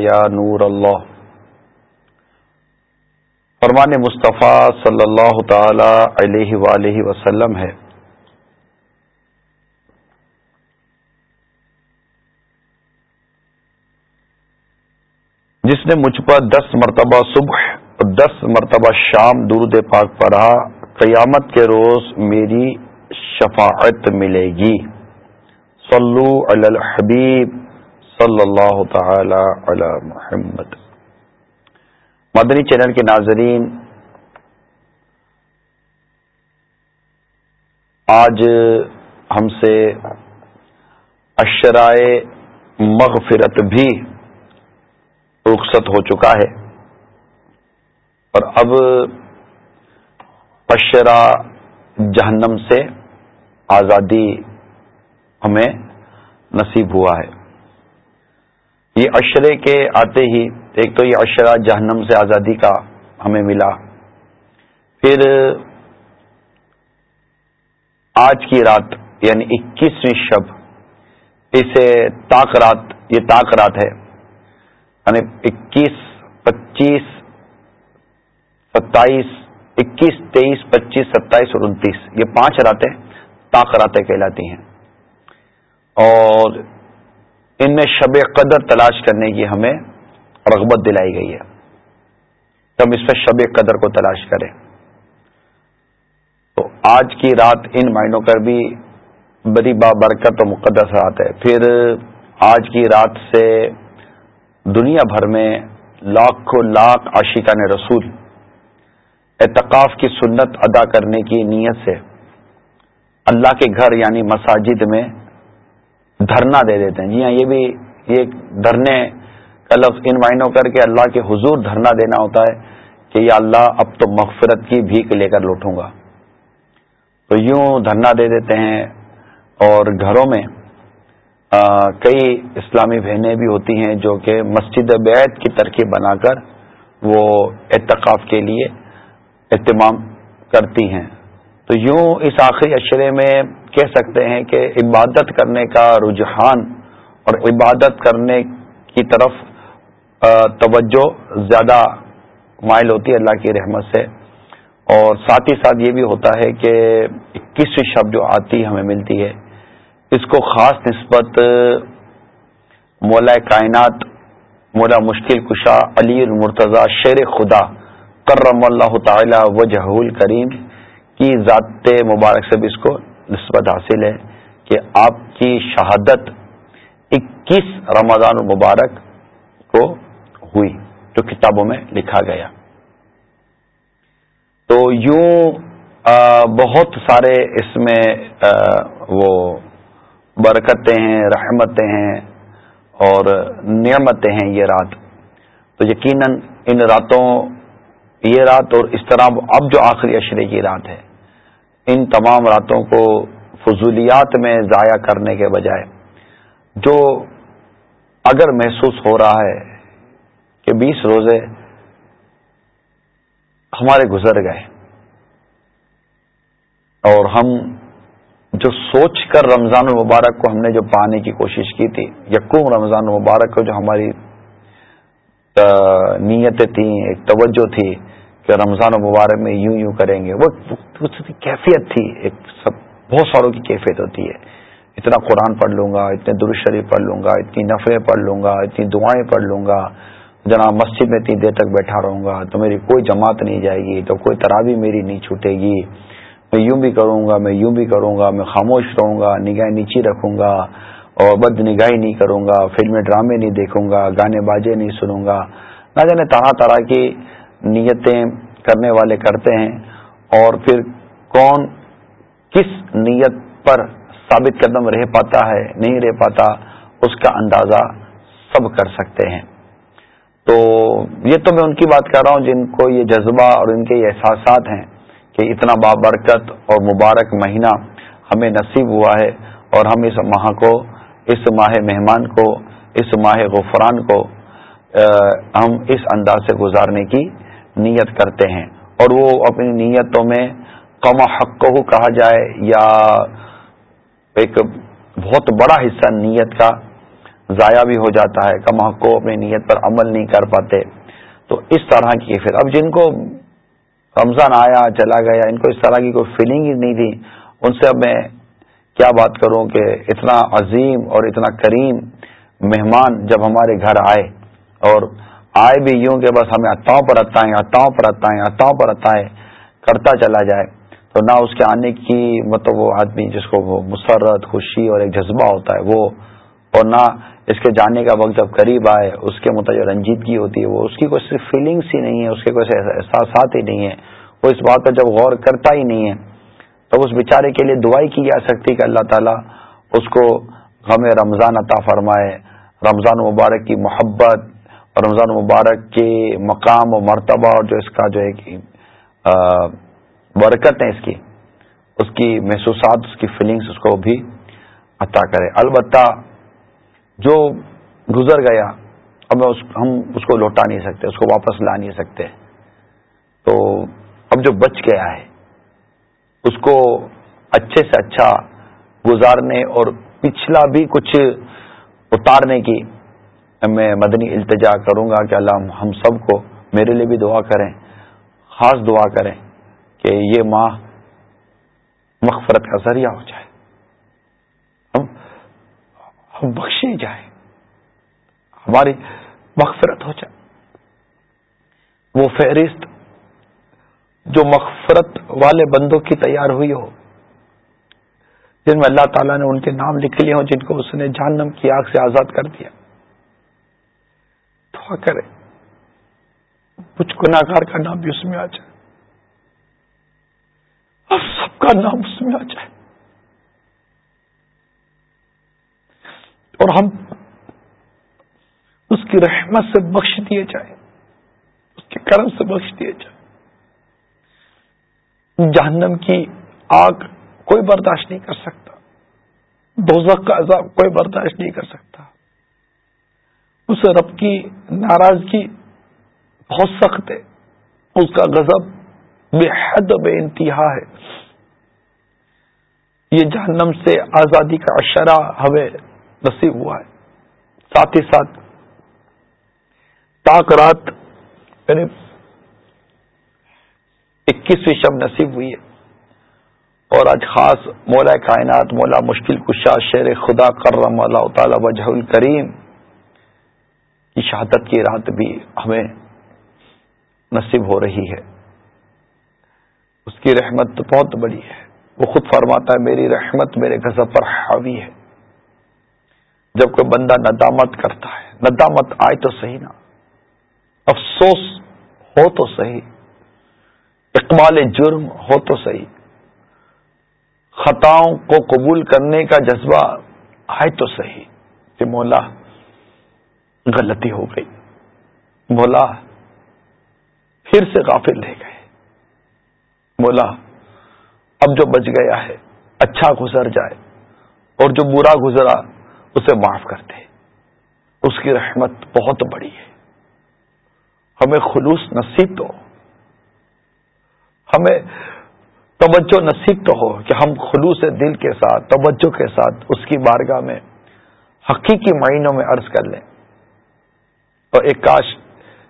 یا نور اللہ فرمان مصطفیٰ صلی اللہ تعالی علیہ وآلہ وسلم ہے۔ جس نے مجھ پر دس مرتبہ صبح اور دس مرتبہ شام درود پاک پڑھا، قیامت کے روز میری شفاعت ملے گی۔ صلو علی الحبیب صلی اللہ تعالی علی محمد۔ مدنی چینل کے ناظرین، آج ہم سے اشرائے مغفرت بھی رخصت ہو چکا ہے۔ اور اب اشرا جہنم سے آزادی ہمیں نصیب ہوا ہے۔ یہ اشرے کے آتے ہی ایک تو یہ اشرا جہنم سے آزادی کا ہمیں ملا۔ پھر آج کی رات یعنی اکیسویں شب، اسے تاک رات، یہ تاک رات ہے۔ یعنی اکیس، پچیس، ستائیس، اکیس، تیئیس، پچیس، ستائیس اور انتیس، یہ پانچ راتیں تاک راتیں کہلاتی ہیں۔ اور ان میں شب قدر تلاش کرنے کی ہمیں رغبت دلائی گئی ہے۔ ہم اس میں شب قدر کو تلاش کریں۔ تو آج کی رات ان معنوں کر بھی بڑی بابرکت و مقدس رات ہے۔ پھر آج کی رات سے دنیا بھر میں لاکھوں لاکھ عاشقان رسول اعتقاف کی سنت ادا کرنے کی نیت سے اللہ کے گھر یعنی مساجد میں دھرنا دے دیتے ہیں۔ جی ہاں یہ بھی یہ دھرنے کا لفظ ان معنوں کر کے اللہ کے حضور دھرنا دینا ہوتا ہے کہ یا اللہ، اب تو مغفرت کی بھیک لے کر لوٹوں گا۔ تو یوں دھرنا دے دیتے ہیں اور گھروں میں کئی اسلامی بہنیں بھی ہوتی ہیں جو کہ مسجد بیت کی ترکیب بنا کر وہ اعتقاف کے لیے اہتمام کرتی ہیں۔ تو یوں اس آخری اشرے میں کہہ سکتے ہیں کہ عبادت کرنے کا رجحان اور عبادت کرنے کی طرف توجہ زیادہ مائل ہوتی ہے اللہ کی رحمت سے۔ اور ساتھ ہی ساتھ یہ بھی ہوتا ہے کہ کس شب جو آتی ہمیں ملتی ہے، اس کو خاص نسبت مولا کائنات، مولا مشکل کشا، علی المرتضی، شیر خدا، کرم اللہ تعالی وجہ کریم کی ذات مبارک سے بھی اس کو نسبت حاصل ہے کہ آپ کی شہادت اکیس رمضان المبارک کو ہوئی، جو کتابوں میں لکھا گیا۔ تو یوں بہت سارے اس میں وہ برکتیں ہیں، رحمتیں ہیں اور نعمتیں ہیں یہ رات۔ تو یقیناً ان راتوں، یہ رات اور اس طرح اب جو آخری اشرے کی رات ہے ان تمام راتوں کو فضولیات میں ضائع کرنے کے بجائے جو اگر محسوس ہو رہا ہے کہ بیس روزے ہمارے گزر گئے اور ہم جو سوچ کر رمضان المبارک کو ہم نے جو پانے کی کوشش کی تھی یقوم رمضان المبارک کو جو ہماری نیتیں تھیں، ایک توجہ تھی کہ رمضان و مبارک میں یوں یوں کریں گے۔ وہ کیفیت تھی۔ ایک سب بہت ساروں کی کیفیت ہوتی ہے۔ اتنا قرآن پڑھ لوں گا، اتنے شریف پڑھ لوں گا، اتنی نفریں پڑھ لوں گا، اتنی دعائیں پڑھ لوں گا۔ جناب مسجد میں اتنی دیر تک بیٹھا رہوں گا تو میری کوئی جماعت نہیں جائے گی، تو کوئی ترابی میری نہیں چھوٹے گی۔ میں یوں بھی کروں گا، میں یوں بھی کروں گا، میں خاموش رہوں گا نگاہ نیچی رکھوں گا اور بد نگاہی نہیں کروں گا، فلمیں، ڈرامے نہیں دیکھوں گا، گانے باجے نہیں سنوں گا۔ نہ جانے طرح طرح کی نیتیں کرنے والے کرتے ہیں اور پھر کون کس نیت پر ثابت قدم رہ پاتا ہے، نہیں رہ پاتا، اس کا اندازہ سب کر سکتے ہیں۔ تو یہ تو میں ان کی بات کر رہا ہوں، جن کو یہ جذبہ اور ان کے یہ احساسات ہیں کہ اتنا بابرکت اور مبارک مہینہ ہمیں نصیب ہوا ہے اور ہم اس ماہ کو، اس ماہ مہمان کو، اس ماہ غفران کو ہم اس انداز سے گزارنے کی نیت کرتے ہیں اور وہ اپنی نیتوں میں کم حق کو کہا جائے یا ایک بہت بڑا حصہ نیت کا ضائع بھی ہو جاتا ہے کم حق کو اپنی نیت پر عمل نہیں کر پاتے۔ تو اس طرح کی پھر اب جن کو رمضان آیا، چلا گیا، ان کو اس طرح کی کوئی فیلنگ ہی نہیں تھی۔ ان سے اب میں کیا بات کروں کہ اتنا عظیم اور اتنا کریم مہمان جب ہمارے گھر آئے اور آئے بھی یوں کہ بس ہمیں اتاؤں پر اتائیں، اتاؤں پر اتائیں، اتاؤں پر اتائیں، کرتا چلا جائے۔ تو نہ اس کے آنے کی مطلب وہ آدمی جس کو وہ مسرت، خوشی اور ایک جذبہ ہوتا ہے، وہ۔ اور نہ اس کے جانے کا وقت جب قریب آئے، اس کے مطلب رنجیدگی ہوتی ہے، وہ اس کی کوئی فیلنگس ہی نہیں ہے، اس کے کوئی احساسات ہی نہیں ہے وہ اس بات پر جب غور کرتا ہی نہیں ہے، تو اس بیچارے کے لیے دعائی کی جا سکتی کہ اللہ تعالیٰ اس کو غم رمضان عطا فرمائے، رمضان مبارک کی محبت رمضان مبارک کے مقام و مرتبہ اور جو اس کا جو ہے برکت ہے اس کی اس کی محسوسات، اس کی فیلنگس اس کو بھی عطا کرے۔ البتہ جو گزر گیا، اب ہم اس کو لوٹا نہیں سکتے، اس کو واپس لا نہیں سکتے۔ تو اب جو بچ گیا ہے، اس کو اچھے سے اچھا گزارنے اور پچھلا بھی کچھ اتارنے کی میں مدنی التجا کروں گا کہ اللہ ہم سب کو میرے لیے بھی دعا کریں، خاص دعا کریں کہ یہ ماہ مغفرت کا ذریعہ ہو جائے۔ ہم بخشے جائیں۔ ہماری مغفرت ہو جائے۔ وہ فہرست جو مغفرت والے بندوں کی تیار ہوئی ہو، جن میں اللہ تعالیٰ نے ان کے نام لکھ لیے ہوں، جن کو اس نے جہنم کی آگ سے آزاد کر دیا۔ دعا کرے۔ کچھ گناگار کا نام بھی اس میں آ جائے۔ اور سب کا نام اس میں آ جائے۔ اور ہم اس کی رحمت سے بخش دیے جائیں۔ اس کے کرم سے بخش دیے جائیں۔ جہنم کی آگ کوئی برداشت نہیں کر سکتا۔ دوزخ کا عذاب کوئی برداشت نہیں کر سکتا۔ اس رب کی ناراضگی بہت سخت ہے۔ اس کا غضب بے حد بے انتہا ہے۔ یہ جہنم سے آزادی کا اشرا ہمیں نصیب ہوا ہے۔ ساتھ ہی ساتھ تاک رات یعنی اکیسویں شب نصیب ہوئی ہے۔ اور آج خاص مولا کائنات، مولا مشکل کشا، شیر خدا کرم اللہ تعالی وجہ الکریم۔ کی شہادت کی رات بھی ہمیں نصیب ہو رہی ہے۔ اس کی رحمت بہت بڑی ہے۔ وہ خود فرماتا ہے، میری رحمت میرے غذب پر حاوی ہے۔ جب کوئی بندہ ندامت کرتا ہے، ندامت آئے تو صحیح نا۔ افسوس ہو تو صحیح۔ اقبال جرم ہو تو صحیح۔ خطاؤں کو قبول کرنے کا جذبہ آئے تو صحیح۔ کہ مولا غلطی ہو گئی۔ مولا پھر سے غافل رہ گئے۔ مولا، اب جو بچ گیا ہے اچھا گزر جائے اور جو برا گزرا، اسے معاف کر دے۔ اس کی رحمت بہت بڑی ہے۔ ہمیں خلوص نصیب تو، ہمیں توجہ نصیب تو ہو کہ ہم خلوص دل کے ساتھ، توجہ کے ساتھ اس کی بارگاہ میں حقیقی معنوں میں عرض کر لیں۔ اور ایک کاش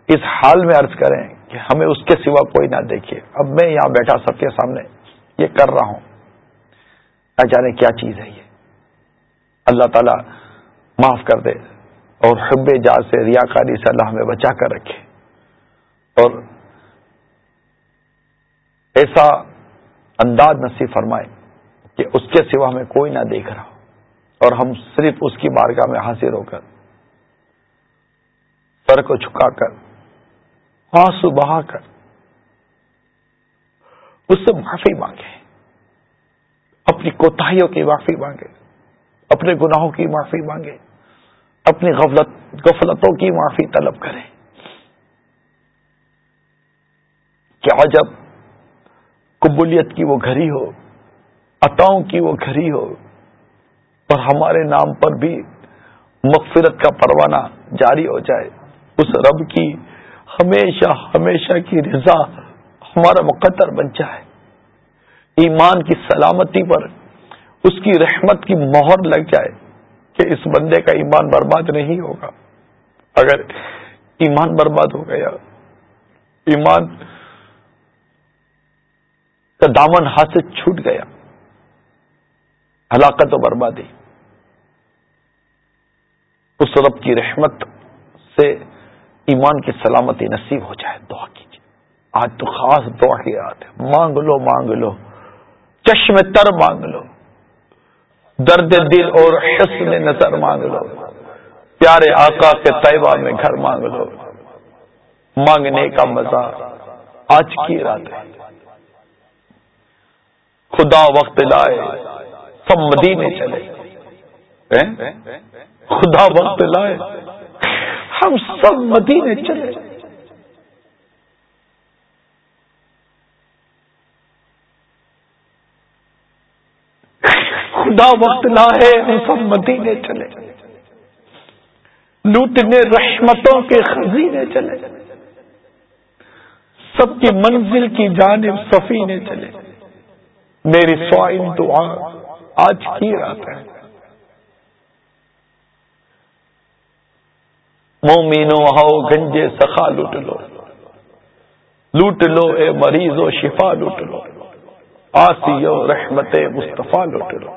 اس حال میں عرض کریں کہ ہمیں اس کے سوا کوئی نہ دیکھے۔ اب میں یہاں بیٹھا سب کے سامنے، یہ کر رہا ہوں۔ نہ جانے کیا چیز ہے یہ۔ اللہ تعالی معاف کر دے اور حب جا سے ریاکاری سے اللہ ہمیں بچا کر رکھے۔ اور ایسا انداز نصیب فرمائے کہ اس کے سوا ہمیں کوئی نہ دیکھ رہا۔ اور ہم صرف اس کی بارگاہ میں حاضر ہو کر سر کو چھکا کر، آنسو بہا کر، اس سے معافی مانگے۔ اپنی کوتاہیوں کی معافی مانگے، اپنے گناہوں کی معافی مانگے، اپنی غفلت، غفلتوں کی معافی طلب کریں کیا جب قبولیت کی وہ گھڑی ہو، عطاؤں کی وہ گھڑی ہو، اور ہمارے نام پر بھی مغفرت کا پروانہ جاری ہو جائے اس رب کی ہمیشہ ہمیشہ کی رضا ہمارا مقدر بن جائے۔ ایمان کی سلامتی پر اس کی رحمت کی مہر لگ جائے کہ اس بندے کا ایمان برباد نہیں ہوگا۔ اگر ایمان برباد ہو گیا، ایمان کا دامن ہاتھ سے چھوٹ گیا، ہلاکت و بربادی، اس رب کی رحمت سے ایمان کی سلامتی نصیب ہو جائے، دعا کیجیے آج تو خاص دعا کی رات ہے۔ مانگ لو مانگ لو۔ چشم تر مانگ لو۔ درد دل اور حسن نظر مانگ لو۔ پیارے آقا کے طیبہ میں گھر مانگ لو۔ مانگنے کا مزہ آج کی رات ہے۔ خدا وقت لائے، سب مدینے چلے۔ خدا وقت لائے۔ ہم سب مدینے چلے خدا وقت لا ہے ہم سب مدینے چلے۔ لوٹنے رحمتوں کے خزینے چلے۔ سب کی منزل کی جانب سفینے چلے۔ میری سوائن دعا آج کی رات ہے۔ مومینو ہو گنجے سخا لوٹ لو۔ لوٹ لو اے مریض و شفا لوٹ لو۔ آسی رحمت مصطفیٰ لوٹ لو۔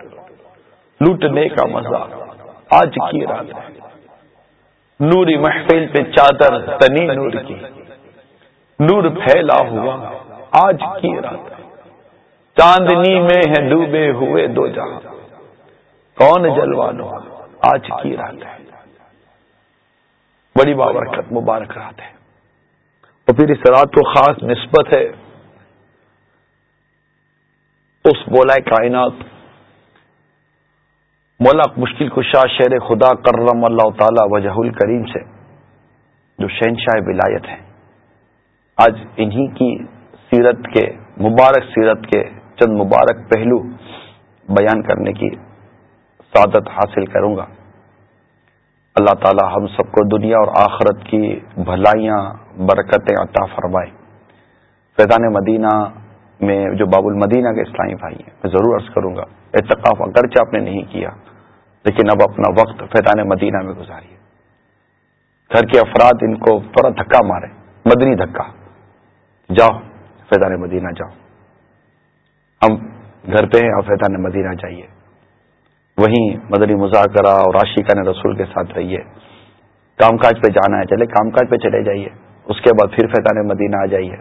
لوٹنے کا مزہ آج کی رات ہے۔ نوری محفل پہ چادر تنی نور کی۔ نور پھیلا ہوا آج کی رات چاندنی میں ہے ڈوبے ہوئے دو جہاں۔ کون جلوانو آج کی رات ہے۔ بڑی بابرکت، مبارک رات ہے۔ اور پھر اس رات کو خاص نسبت ہے۔ اس بولا کائنات، مولا مشکل کشا شیر خدا کرم اللہ تعالی وجہ الکریم سے، جو شہنشاہ ولایت ہیں آج انہی کی سیرت کے، مبارک سیرت کے چند مبارک پہلو بیان کرنے کی سعادت حاصل کروں گا۔ اللہ تعالی ہم سب کو دنیا اور آخرت کی بھلائیاں، برکتیں عطا فرمائے۔ فیضان مدینہ میں جو باب المدینہ کے اسلامی بھائی ہیں، میں ضرور عرض کروں گا اعتقاف اگرچہ آپ نے نہیں کیا، لیکن اب اپنا وقت فیضان مدینہ میں گزاریے۔ گھر کے افراد ان کو تھوڑا دھکا مارے مدنی دھکا۔ جاؤ، فیضان مدینہ جاؤ۔ ہم گھر پہ ہیں اور فیضان مدینہ جائیے۔ وہیں مدنی مذاکرہ اور عاشقہ نے رسول کے ساتھ رہیے۔ کام کاج پہ جانا ہے، چلے کام کاج پہ چلے جائیے۔ اس کے بعد پھر فیضان مدینہ آ جائیے۔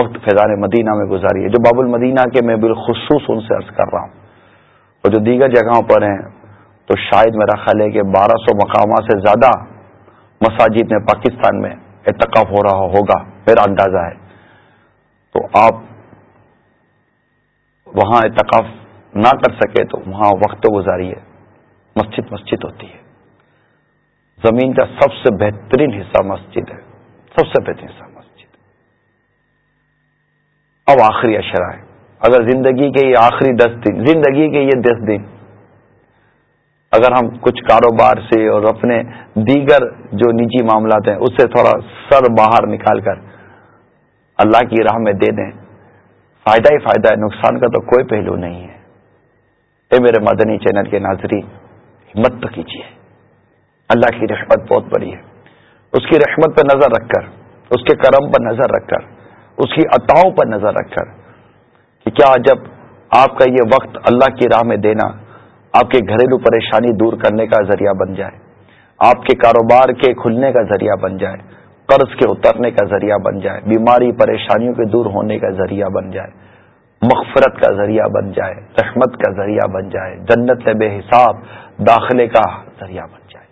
وقت فیضان مدینہ میں گزاری ہے جو باب المدینہ کے میں بالخصوص ان سے عرض کر رہا ہوں اور جو دیگر جگہوں پر ہیں، تو شاید میرا خیال ہے کہ بارہ سو مقامات سے زیادہ مساجد میں پاکستان میں اتقاف ہو رہا ہوگا، میرا اندازہ ہے۔ تو آپ وہاں اتقاف نہ کر سکے تو وہاں وقت گزاری ہے، مسجد مسجد ہوتی ہے۔ زمین کا سب سے بہترین حصہ مسجد ہے، سب سے بہترین حصہ مسجد۔ اب آخری اشرا ہے۔ اگر زندگی کے یہ آخری دس دن، زندگی کے یہ دس دن، اگر ہم کچھ کاروبار سے اور اپنے دیگر جو نجی معاملات ہیں، اس سے تھوڑا سر باہر نکال کر اللہ کی راہ میں دے دیں، فائدہ ہی فائدہ ہے، نقصان کا تو کوئی پہلو نہیں ہے۔ اے میرے مدنی چینل کے ناظرین، ہمت تو کیجیے اللہ کی رحمت بہت بڑی ہے۔ اس کی رحمت پر نظر رکھ کر، اس کے کرم پر نظر رکھ کر، اس کی عطاؤں پر نظر رکھ کر کہ کیا جب آپ کا یہ وقت اللہ کی راہ میں دینا آپ کے گھریلو پریشانی دور کرنے کا ذریعہ بن جائے، آپ کے کاروبار کے کھلنے کا ذریعہ بن جائے، قرض کے اترنے کا ذریعہ بن جائے، بیماری پریشانیوں کے دور ہونے کا ذریعہ بن جائے۔ مغفرت کا ذریعہ بن جائے، رحمت کا ذریعہ بن جائے، جنت بے حساب داخلے کا ذریعہ بن جائے۔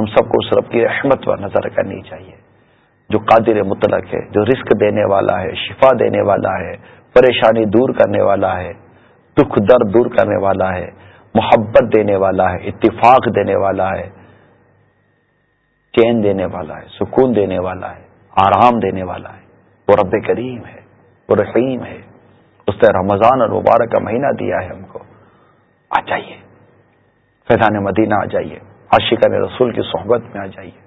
ہم سب کو اس رب کی رحمت پر نظر کرنی چاہیے۔ جو قادر مطلق ہے، جو رزق دینے والا ہے، شفا دینے والا ہے، پریشانی دور کرنے والا ہے، دکھ درد دور کرنے والا ہے، محبت دینے والا ہے، اتفاق دینے والا ہے، چین دینے والا ہے، سکون دینے والا ہے، آرام دینے والا ہے۔ وہ رب کریم ہے، وہ رحیم ہے۔ اس نے رمضان اور مبارک کا مہینہ دیا ہے ہم کو۔ آ جائیے۔ فیضان مدینہ آ جائیے۔ عاشقہ رسول کی صحبت میں آ جائیے۔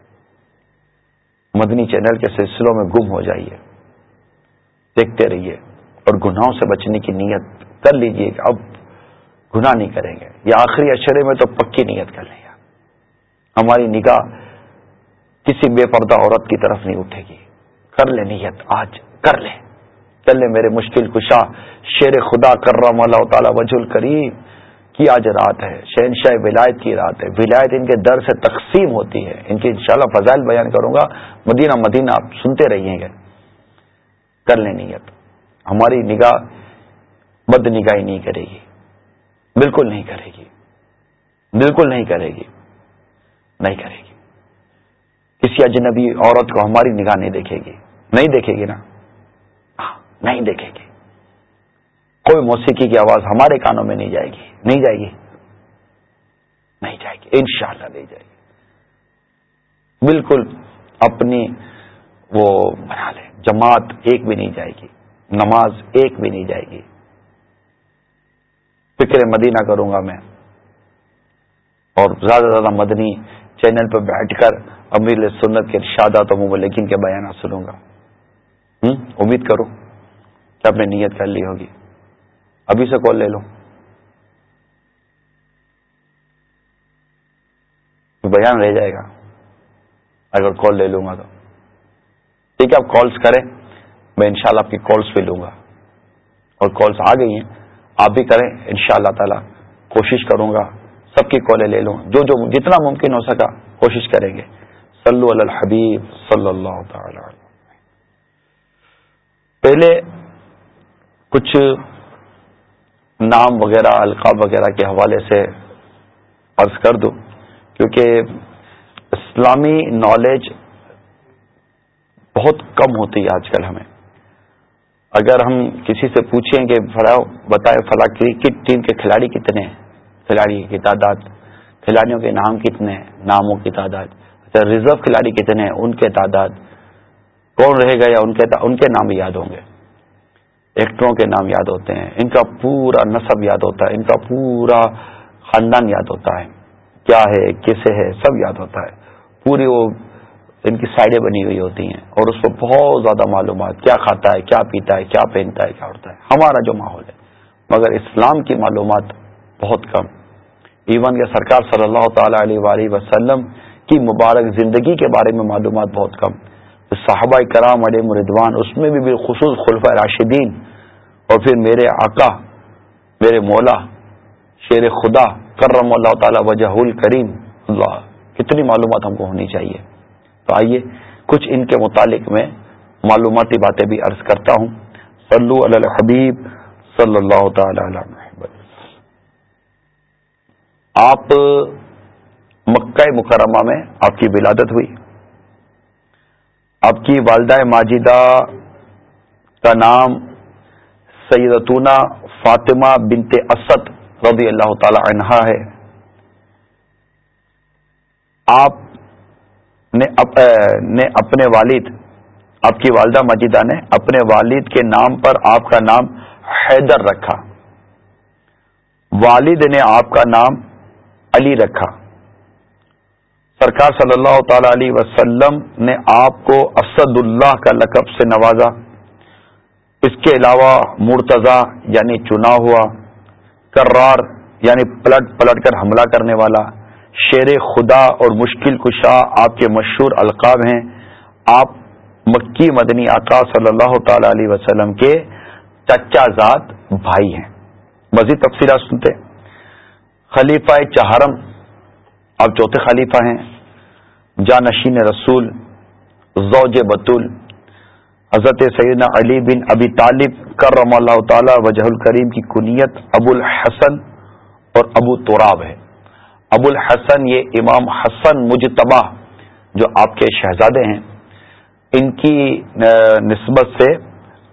مدنی چینل کے سلسلوں میں گم ہو جائیے۔ دیکھتے رہیے اور گناہوں سے بچنے کی نیت کر لیجیے کہ اب گناہ نہیں کریں گے۔ یا آخری اشرے میں تو پکی نیت کر لیں۔ گے ہماری نگاہ کسی بے پردہ عورت کی طرف نہیں اٹھے گی۔ کر لے نیت، آج کر لے۔ چل لے میرے مشکل کشا شیر خدا کر رہا اللہ تعالی وجل کریم کی آج رات ہے، شہنشاہ ولایت کی رات ہے۔ ولایت ان کے در سے تقسیم ہوتی ہے۔ ان کی انشاءاللہ فضائل بیان کروں گا۔ مدینہ مدینہ آپ سنتے رہیے گا۔ کر لیں نیت۔ ہماری نگاہ بد نگاہی نہیں کرے گی۔ بالکل نہیں کرے گی۔ بالکل نہیں کرے گی۔ نہیں کرے گی۔ کسی اجنبی عورت کو ہماری نگاہ نہیں دیکھے گی۔ نہیں دیکھے گی نا۔ نہیں دیکھے گی کوئی موسیقی کی آواز ہمارے کانوں میں نہیں جائے گی۔ نہیں جائے گی۔ نہیں جائے گی۔ انشاءاللہ نہیں جائے گی۔ بالکل اپنی وہ بنا لے جماعت ایک بھی نہیں جائے گی۔ نماز ایک بھی نہیں جائے گی۔ فکر مدینہ کروں گا میں۔ اور زیادہ سے زیادہ مدنی چینل پہ بیٹھ کر امیر سنت کے ارشادات و لیکن کے بیانات سنوں گا۔ امید کروں کہ آپ نے نیت کر لی ہوگی۔ ابھی سے کال لے لو بیان رہ جائے گا۔ اگر کال لے لوں گا تو۔ ٹھیک ہے آپ کالس کریں۔ میں انشاءاللہ آپ کی کالس بھی لوں گا۔ اور کالس آ گئی ہیں۔ آپ بھی کریں۔ ان شاء اللہ تعالی کوشش کروں گا۔ سب کی کالیں لے لوں۔ جو جو جتنا ممکن ہو سکا کوشش کریں گے۔ صلو علی الحبیب صلی اللہ تعالی پہلے کچھ نام وغیرہ، القاب وغیرہ کے حوالے سے عرض کر دوں، کیونکہ اسلامی نالج بہت کم ہوتی ہے آج کل ہمیں۔ اگر ہم کسی سے پوچھیں کہ فلاں بتائے فلاں کرکٹ ٹیم کے کھلاڑی کتنے ہیں؟ کھلاڑی کی تعداد، کھلاڑیوں کے نام کتنے ہیں؟ ناموں کی تعداد اچھا ریزرو کھلاڑی کتنے ہیں؟ ان کے تعداد، کون رہے گا یا ان کے ان کے نام یاد ہوں گے۔ ایکٹروں کے نام یاد ہوتے ہیں۔ ان کا پورا نصب یاد ہوتا ہے، ان کا پورا خاندان یاد ہوتا ہے۔ کیا ہے کیسے ہے، سب یاد ہوتا ہے۔ پوری وہ ان کی سائڈیں بنی ہوئی ہوتی ہیں اور اس کو بہت زیادہ معلومات، کیا کھاتا ہے، کیا پیتا ہے، کیا پہنتا ہے، کیا اڑتا ہے۔ ہمارا جو ماحول ہے۔ مگر اسلام کی معلومات بہت کم۔ ایون کہ سرکار صلی اللہ تعالی علیہ وسلم کی مبارک زندگی کے بارے میں معلومات بہت کم۔ صحابہ کرام علیہ مردوان اس میں بھی بالخصوص خلفۂ راشدین اور پھر میرے آقا، میرے مولا، شیر خدا، کرم اللہ تعالی، وجہ الکریم۔ اللہ، کتنی معلومات ہم کو ہونی چاہیے۔ تو آئیے، کچھ ان کے متعلق میں معلوماتی باتیں بھی عرض کرتا ہوں۔ صلو علی الحبیب، صلی اللہ تعالی علی محمد۔ آپ، مکہ مکرمہ میں آپ کی ولادت ہوئی۔ آپ کی والدہ ماجدہ کا نام سیدتنا فاطمہ بنت اسد رضی اللہ تعالی عنہا ہے۔ آپ نے اپنے والد، آپ کی والدہ ماجدہ نے اپنے والد کے نام پر آپ کا نام حیدر رکھا۔ والد نے آپ کا نام علی رکھا۔ سرکار صلی اللہ تعالی علیہ وسلم نے آپ کو اسد اللہ کا لقب سے نوازا۔ اس کے علاوہ مرتضی یعنی چنا ہوا، کرار یعنی پلٹ پلٹ کر حملہ کرنے والا، شیر خدا اور مشکل کشا آپ کے مشہور القاب ہیں۔ آپ مکی مدنی آقا صلی اللہ تعالی علیہ وسلم کے چچا زاد بھائی ہیں۔ مزید تفصیلات سنتے۔ خلیفہ چہارم آپ چوتھے خلیفہ ہیں۔ جانشین رسول، زوج بطول حضرت سیدنا علی بن ابی طالب کرم اللہ تعالی وجہ الکریم کی کنیت ابو الحسن اور ابو تراب ہے۔ ابو الحسن یہ امام حسن مجتبہ جو آپ کے شہزادے ہیں، ان کی نسبت سے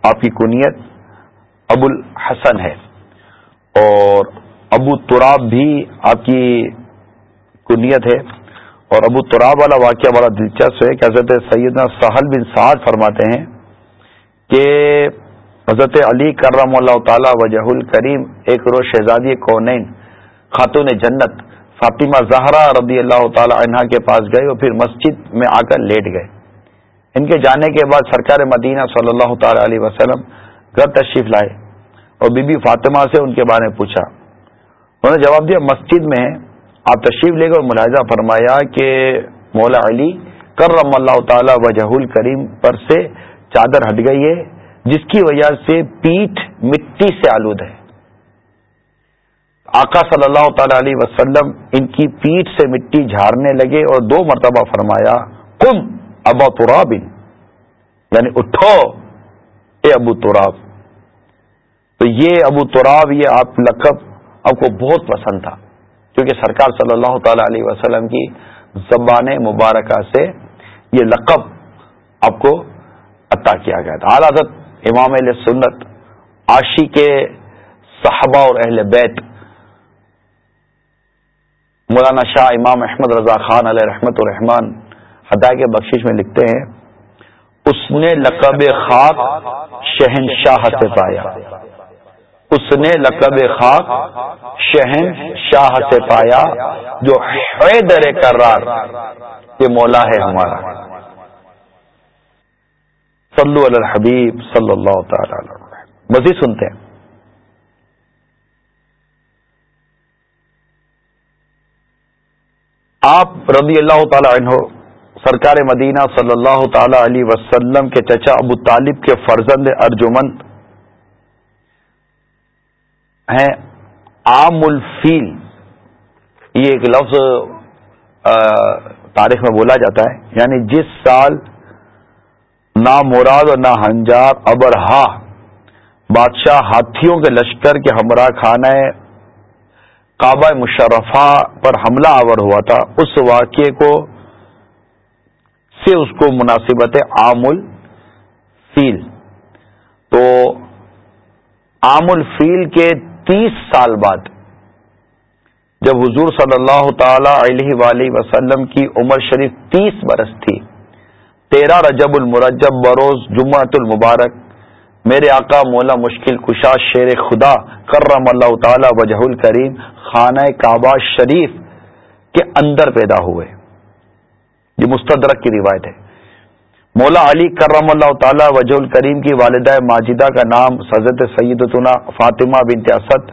آپ کی کنیت ابو الحسن ہے۔ اور ابو تراب بھی آپ کی کنیت ہے۔ اور ابو تراب والا واقعہ بڑا دلچسپ ہے کہ حضرت سیدنا سہل بن سعد فرماتے ہیں کہ حضرت علی کرم اللہ تعالی وجہ الکریم ایک روز شہزادی کونین خاتون جنت فاطمہ زہرا رضی اللہ تعالی عنہ کے پاس گئے اور پھر مسجد میں آ کر لیٹ گئے۔ ان کے جانے کے بعد سرکار مدینہ صلی اللہ تعالی علیہ وسلم گھر تشریف لائے اور بی بی فاطمہ سے ان کے بارے میں پوچھا۔ انہوں نے جواب دیا، مسجد میں آپ تشریف لے کر ملاحظہ فرمایا کہ مولا علی کرم اللہ تعالی وجہ الکریم پر سے چادر ہٹ گئی ہے، جس کی وجہ سے پیٹھ مٹی سے آلود ہے۔ آقا صلی اللہ تعالی علیہ وسلم ان کی پیٹھ سے مٹی جھاڑنے لگے اور دو مرتبہ فرمایا کم ابا تراب یعنی اٹھو اے ابو تراب۔ تو یہ ابو تراب، یہ آپ لقب آپ کو بہت پسند تھا، کیونکہ سرکار صلی اللہ تعالی علیہ وسلم کی زبان مبارکہ سے یہ لقب آپ کو عطا کیا گیا تھا۔ حضرت امام علیہ سنت عاشی کے صحابہ اور اہل بیت، مولانا شاہ امام احمد رضا خان علیہ رحمت الرحمان ہدا کے بخشش میں لکھتے ہیں، اس نے لقب خاک شہن شاہ سے پایا۔ اس نے لقب خاک شہن شاہ سے پایا، جو حیدر کرار، یہ مولا ہے ہمارا۔ صلو علی الحبیب صلی اللہ تعالی مزید سنتے ہیں۔ آپ رضی اللہ تعالی عنہ، سرکار مدینہ صلی اللہ تعالی علیہ وسلم کے چچا ابو طالب کے فرزند ارجمند ہیں۔ عام الفیل، یہ ایک لفظ تاریخ میں بولا جاتا ہے۔ یعنی جس سال نہ مراد اور نہ ہنجار ابرہا بادشاہ ہاتھیوں کے لشکر کے ہمراہ خانہ کعبہ مشرفہ پر حملہ آور ہوا تھا۔ اس واقعے کو سے اس کو مناسبت عام الفیل تو عام الفیل کے تیس سال بعد جب حضور صلی اللہ تعالی علیہ وآلہ وسلم کی عمر شریف تیس برس تھی تیرہ رجب المرجب بروز جمعۃ المبارک۔ میرے آقا مولا مشکل کشا شیر خدا کرم اللہ تعالی وجہ الکریم خانہ کعبہ شریف کے اندر پیدا ہوئے۔ یہ مستدرک کی روایت ہے۔ مولا علی کرم اللہ تعالی وجہ الکریم کی والدہ ماجدہ کا نام سزت سیدتنا فاطمہ بنت اسد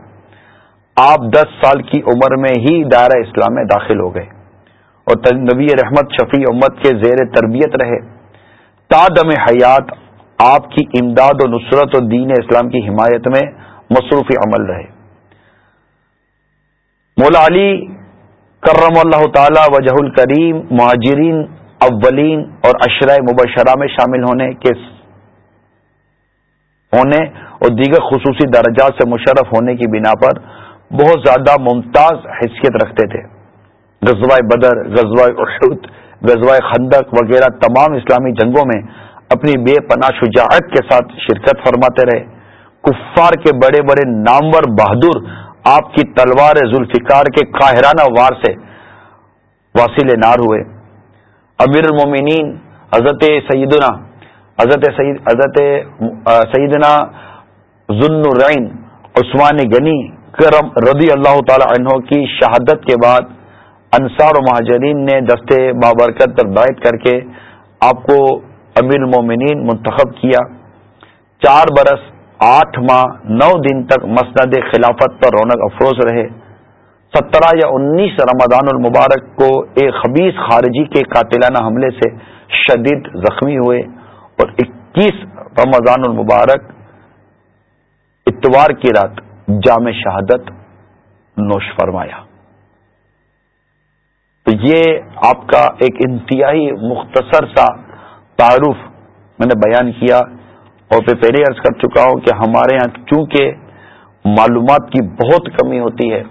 آپ دس سال کی عمر میں ہی دائرہ اسلام میں داخل ہو گئے۔ اور نبی رحمت، شفیع امت کے زیر تربیت رہے۔ تادم حیات آپ کی امداد و نصرت و دین اسلام کی حمایت میں مصروف عمل رہے۔ مولا علی کرم اللہ تعالی وجہ الکریم، مہاجرین، اولین اور اشرۂ مبشرہ میں شامل ہونے کے ہونے اور دیگر خصوصی درجات سے مشرف ہونے کی بنا پر بہت زیادہ ممتاز حیثیت رکھتے تھے۔ غزوہ بدر، غزوہ احد، غزوہ خندق وغیرہ تمام اسلامی جنگوں میں اپنی بے پناہ شجاعت کے ساتھ شرکت فرماتے رہے۔ کفار کے بڑے بڑے نامور بہادر آپ کی تلوار ذوالفقار کے قاہرانہ وار سے واصل نار ہوئے۔ امیر المومنین، حضرت سیدنا، حضرت سید، حضرت سیدنا ذن الرعین عثمان غنی کرم رضی اللہ تعالی عنہ کی شہادت کے بعد انصار و مہاجرین نے دستے بابرکت پر بیعت کر کے آپ کو امیر المومنین منتخب کیا۔ چار برس، آٹھ ماہ، نو دن تک مسند خلافت پر رونق افروز رہے۔ سترہ یا انیس رمضان المبارک کو ایک خبیص خارجی کے قاتلانہ حملے سے شدید زخمی ہوئے اور اکیس رمضان المبارک اتوار کی رات جامع شہادت نوش فرمایا۔ تو یہ آپ کا ایک انتہائی مختصر سا تعارف میں نے بیان کیا اور پھر پہلے عرض کر چکا ہوں کہ ہمارے یہاں چونکہ معلومات کی بہت کمی ہوتی ہے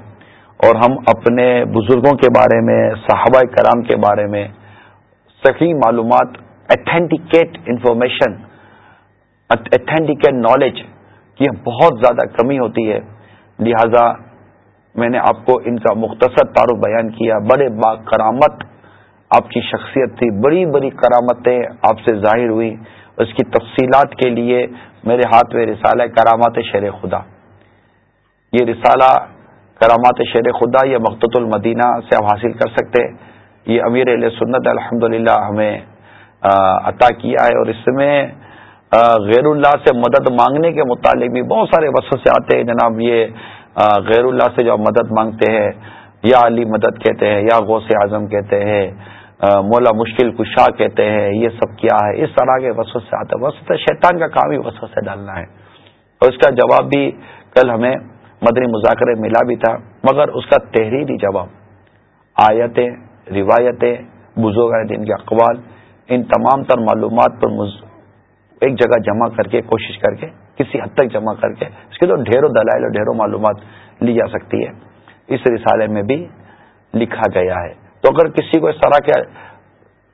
اور ہم اپنے بزرگوں کے بارے میں، صحابہ کرام کے بارے میں صحیح معلومات اتھینٹیکیٹ انفارمیشن اتھینٹیکیٹ نالج کی بہت زیادہ کمی ہوتی ہے۔ لہذا میں نے آپ کو ان کا مختصر تعارف بیان کیا۔ بڑے با کرامت آپ کی شخصیت تھی، بڑی بڑی کرامتیں آپ سے ظاہر ہوئی۔ اس کی تفصیلات کے لیے میرے ہاتھ میں رسالہ کرامات شیر خدا۔ یہ رسالہ کرامات شیر خدا یہ مقت المدینہ سے آپ حاصل کر سکتے یہ امیر علیہ سنت الحمد ہمیں عطا کیا ہے اور اس میں غیر اللہ سے مدد مانگنے کے متعلق بھی بہت سارے وسط سے آتے ہیں۔ جناب، یہ غیر اللہ سے جو مدد مانگتے ہیں، یا علی مدد کہتے ہیں، یا غوث اعظم کہتے ہیں مولا مشکل کشا کہتے ہیں، یہ سب کیا ہے، اس طرح کے وسط سے آتا ہے۔ وسط شیطان کا کام ہی وسط سے ڈالنا ہے۔ اور اس کا جواب بھی کل ہمیں مدنی مذاکرے ملا بھی تھا، مگر اس کا تحریری جواب، آیتیں، روایتیں بزرگ دن کے اقوال، ان تمام تر معلومات پر ایک جگہ جمع کر کے کوشش کر کے کسی حد تک جمع کر کے اس کے تو ڈھیروں دلائل اور ڈھیروں معلومات لی جا سکتی ہے۔ اس رسالے میں بھی لکھا گیا ہے۔ تو اگر کسی کو اس طرح کے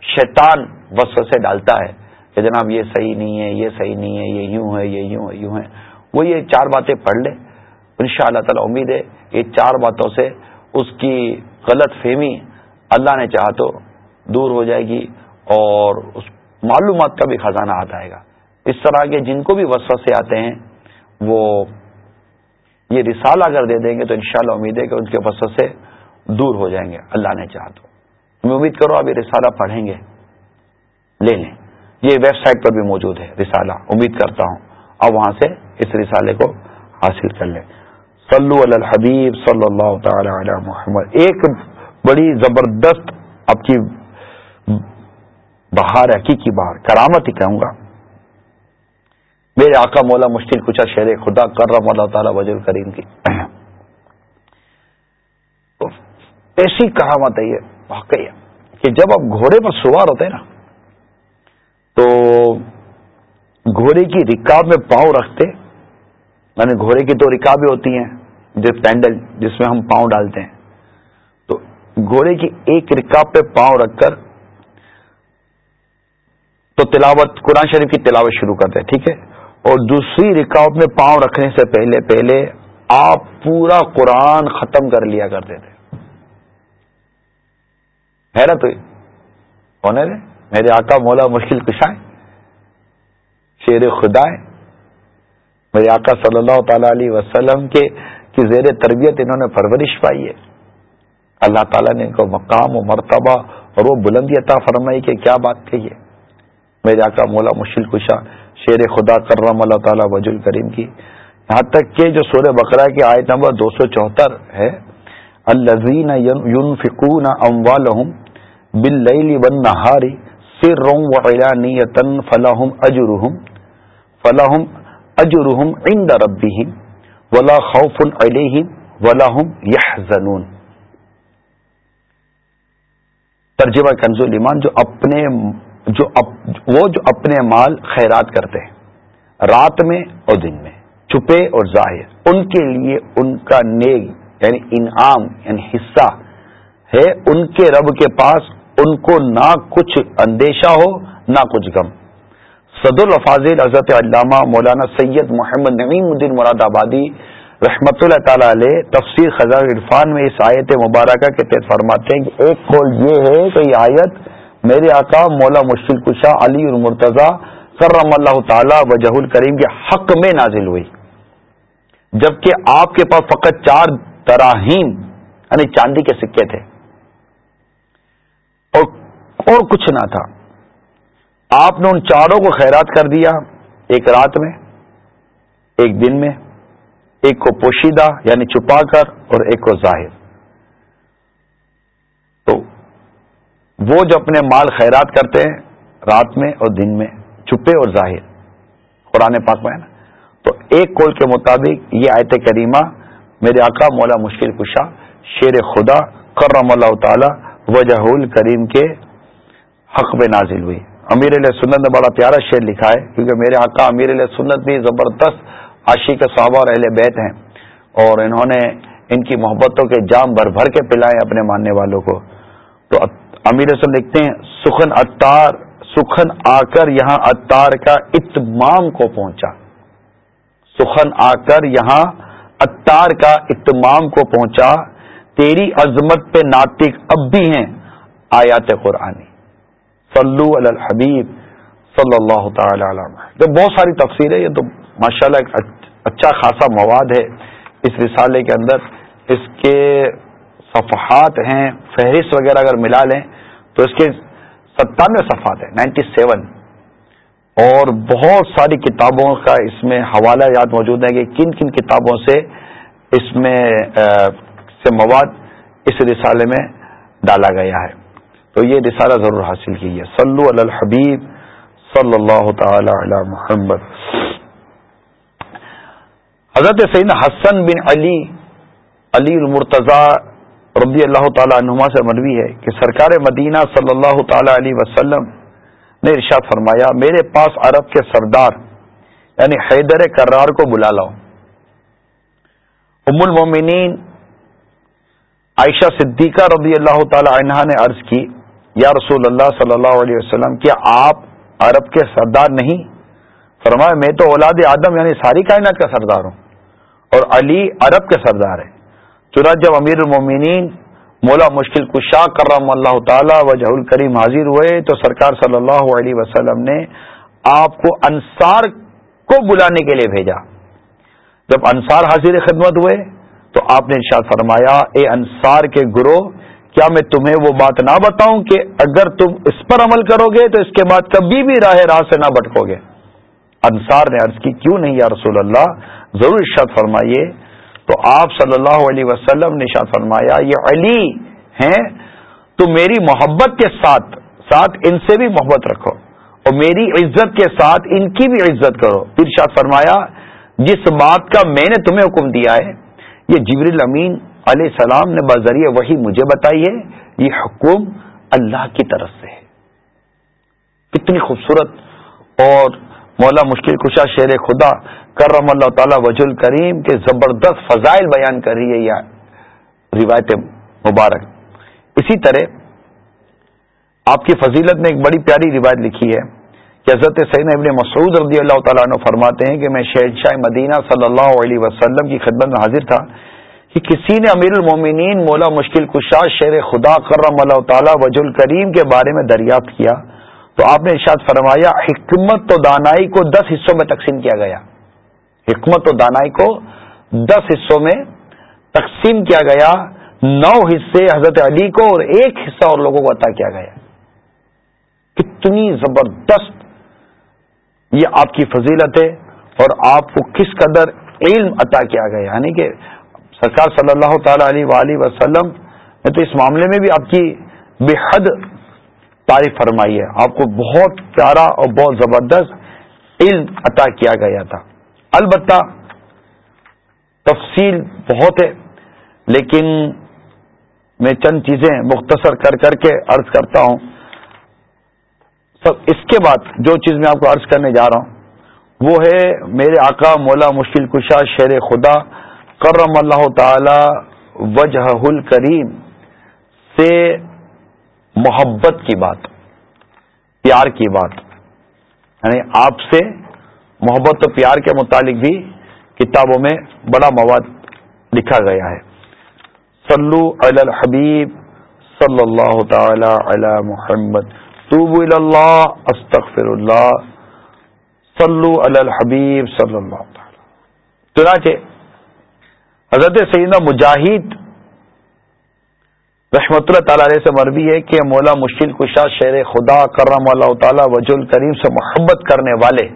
شیطان وسو سے ڈالتا ہے کہ جناب یہ صحیح نہیں ہے، یہ صحیح نہیں ہے، یہ یوں ہے، یہ یوں ہے یوں ہے، وہ یہ چار باتیں پڑھ لے۔ ان شاء اللہ تعالی امید ہے یہ چار باتوں سے اس کی غلط فہمی اللہ نے چاہا تو دور ہو جائے گی اور اس معلومات کا بھی خزانہ آ جائے گا۔ اس طرح کے جن کو بھی وسوسے آتے ہیں، وہ یہ رسالہ اگر دے دیں گے تو انشاءاللہ امید ہے کہ ان کے وسط سے دور ہو جائیں گے۔ اللہ نے چاہ تو۔ میں امید کرو اب یہ رسالہ پڑھیں گے۔ لے لیں۔ یہ ویب سائٹ پر بھی موجود ہے رسالہ۔ امید کرتا ہوں اب وہاں سے اس رسالے کو حاصل کر لیں۔ صلو علی الحبیب صلی اللہ تعالی علی محمد۔ ایک بڑی زبردست اب کی بہار، حقیقی بہار، کرامت ہی کہوں گا۔ میرے آقا مولا مشکل کچھ شیر خدا کر رہا اللہ تعالیٰ وزیر کریم کی۔ ایسی کہاوت ہے یہ، واقعی ہے کہ جب آپ گھوڑے پر سوار ہوتے ہیں نا، تو گھوڑے کی رکاب میں پاؤں رکھتے یعنی گھوڑے کی تو رکابیں ہوتی ہیں، جو پینڈل جس میں ہم پاؤں ڈالتے ہیں۔ تو گھوڑے کی ایک رکاب پہ پاؤں رکھ کر، تو تلاوت، قرآن شریف کی تلاوت شروع کرتے ہیں، ٹھیک ہے؟ اور دوسری رکاوٹ میں پاؤں رکھنے سے پہلے پہلے آپ پورا قرآن ختم کر لیا کرتے تھے۔ حیرت ہوئی ہونے دے میرے آقا مولا مشکل کشائے شیر خدا ہے۔ میرے آقا صلی اللہ تعالی علیہ وسلم کے کی زیر تربیت انہوں نے پرورش پائی ہے۔ اللہ تعالیٰ نے ان کو مقام و مرتبہ اور وہ بلندی عطا فرمائی کہ کیا بات کہی ہے۔ میرے آقا مولا مشکل کشا شیر خدا کرم اللہ تعالیٰ وج الکریم کی۔ یہاں تک کہ جو سورہ بقرہ کی آیت نمبر دو سو چوہتر ہے الزین یون فکون اموالحم بل ون نہاری سر روم ویتن فلاحم اجرحم فلاحم اجرحم عند ربهم ولا خوف علیہم ولاحم یحزنون۔ ترجمہ کنزول ایمان، جو اپنے جو اپ، وہ جو اپنے مال خیرات کرتے ہیں، رات میں اور دن میں، چھپے اور ظاہر، ان کے لیے ان کا نیگ یعنی انعام یعنی حصہ ہے، ان کے رب کے پاس ان کو نہ کچھ اندیشہ ہو، نہ کچھ غم۔ صدر الفاظل حضرت علامہ مولانا سید محمد نعیم الدین مراد آبادی رحمت اللہ تعالی علیہ تفسیر خزار عرفان میں اس آیت مبارکہ کے تحت فرماتے ہیں کہ ایک قول یہ ہے کہ یہ آیت میرے آقا مولا مشکل کشا علی المرتضی کرم اللہ تعالی وجہ الکریم کے حق میں نازل ہوئی۔ جبکہ آپ کے پاس فقط چار تراہیم یعنی چاندی کے سکے تھے۔ اور اور کچھ نہ تھا۔ آپ نے ان چاروں کو خیرات کر دیا ایک رات میں، ایک دن میں، ایک کو پوشیدہ یعنی چھپا کر، اور ایک کو ظاہر۔ وہ جو اپنے مال خیرات کرتے ہیں رات میں اور دن میں، چھپے اور ظاہر۔ قرآن پاک میں نا؟ تو ایک کول کے مطابق یہ آیت کریمہ میرے آقا مولا مشکل کشا شیر خدا کرم اللہ تعالی وجہ کریم کے حق میں نازل ہوئی۔ امیر علیہ سنت نے بڑا پیارا شعر لکھا ہے کیونکہ میرے آقا امیر علیہ سنت بھی زبردست عاشق صحابہ اور اہل بیت ہیں اور انہوں نے ان کی محبتوں کے جام بھر بھر کے پلائے اپنے ماننے والوں کو۔ تو امیر حسن لکھتے ہیں، سخن اتار سخن آ کر یہاں اتار کا اتمام کو پہنچا۔ سخن آ کر یہاں اتار کا اتمام کو پہنچا۔ تیری عظمت پہ ناطق اب بھی ہیں آیات قرآنی۔ صلو علی الحبیب صلی اللہ تعالی علیہ جو بہت ساری تفسیر ہے یہ تو ماشاء اللہ اچھا خاصا مواد ہے۔ اس رسالے کے اندر اس کے صفحات ہیں، فہرست وغیرہ اگر ملا لیں تو اس کے ستانوے صفحات ہیں، نائنٹی سیون۔ اور بہت ساری کتابوں کا اس میں حوالہ یاد موجود ہے کہ کن کن کتابوں سے اس میں سے مواد اس رسالے میں ڈالا گیا ہے۔ تو یہ رسالہ ضرور حاصل کیجیے۔ صلو علی الحبیب صلی اللہ تعالی علی محمد۔ حضرت سعین حسن بن علی علی المرتضی رضی اللہ تعالی عنہما سے منوی ہے کہ سرکار مدینہ صلی اللہ تعالی علیہ وسلم نے ارشاد فرمایا، میرے پاس عرب کے سردار یعنی حیدر کرار کو بلا لاؤ۔ ام المومنین عائشہ صدیقہ رضی اللہ تعالی عنہ نے عرض کی، یا رسول اللہ صلی اللہ علیہ وسلم، کیا آپ عرب کے سردار نہیں؟ فرمایا، میں تو اولاد آدم یعنی ساری کائنات کا سردار ہوں اور علی عرب کے سردار ہے چنانچہ جب امیر المومنین مولا مشکل کشا کرم اللہ تعالی وجہ الکریم حاضر ہوئے، تو سرکار صلی اللہ علیہ وسلم نے آپ کو انصار کو بلانے کے لیے بھیجا۔ جب انصار حاضر خدمت ہوئے، تو آپ نے ارشاد فرمایا، اے انصار کے گروہ، کیا میں تمہیں وہ بات نہ بتاؤں کہ اگر تم اس پر عمل کرو گے، تو اس کے بعد کبھی بھی راہ راہ سے نہ بٹکو گے۔ انصار نے عرض کی، کیوں نہیں یا رسول اللہ؟ ضرور ارشاد فرمائیے تو آپ صلی اللہ علیہ وسلم نے شاہ فرمایا، یہ علی ہیں، تو میری محبت کے ساتھ ساتھ ان سے بھی محبت رکھو اور میری عزت کے ساتھ ان کی بھی عزت کرو۔ پھر شاہ فرمایا، جس بات کا میں نے تمہیں حکم دیا ہے، یہ جبر امین علیہ السلام نے بذریعہ وہی مجھے بتائی ہے، یہ حکم اللہ کی طرف سے ہے۔ کتنی خوبصورت اور مولا مشکل کشا شیر خدا کرم اللہ تعالی وج الکریم کے زبردست فضائل بیان کر رہی ہے یہ روایت مبارک۔ اسی طرح آپ کی فضیلت نے ایک بڑی پیاری روایت لکھی ہے کہ حضرت سعین ابن مسعود رضی اللہ تعالیٰ عنہ فرماتے ہیں کہ میں شہنشاہ مدینہ صلی اللہ علیہ وسلم کی خدمت میں حاضر تھا کہ کسی نے امیر المومنین مولا مشکل کشا شیر خدا کرم اللہ تعالیٰ وج الکریم کے بارے میں دریافت کیا تو آپ نے ارشاد فرمایا، حکمت و دانائی کو دس حصوں میں تقسیم کیا گیا۔ حکمت و دانائی کو دس حصوں میں تقسیم کیا گیا۔ نو حصے حضرت علی کو اور ایک حصہ اور لوگوں کو عطا کیا گیا۔ کتنی زبردست یہ آپ کی فضیلت ہے اور آپ کو کس قدر علم عطا کیا گیا۔ یعنی کہ سرکار صلی اللہ تعالی علیہ وسلم نے تو اس معاملے میں بھی آپ کی بے حد تعریف فرمائی ہے۔ آپ کو بہت پیارا اور بہت زبردست علم عطا کیا گیا تھا۔ البتہ تفصیل بہت ہے، لیکن میں چند چیزیں مختصر کر کر کے عرض کرتا ہوں۔ سب، اس کے بعد جو چیز میں آپ کو عرض کرنے جا رہا ہوں، وہ ہے میرے آقا مولا مشکل کشا شیر خدا، کرم اللہ تعالی وجہ الکریم سے محبت کی بات، پیار کی بات۔ یعنی آپ سے محبت و پیار کے متعلق بھی کتابوں میں بڑا مواد لکھا گیا ہے۔ صلو علی الحبیب صلی اللہ تعالی علی محمد۔ اللہ استغفر اللہ صلو علی الحبیب صلی اللہ تعالی۔ چنانچہ حضرت سیدنا مجاہد رحمت اللہ تعالی علیہ سے مربی ہے کہ مولا مشکل کشا شیر خدا کرم اللہ تعالی وج الکریم سے محبت کرنے والے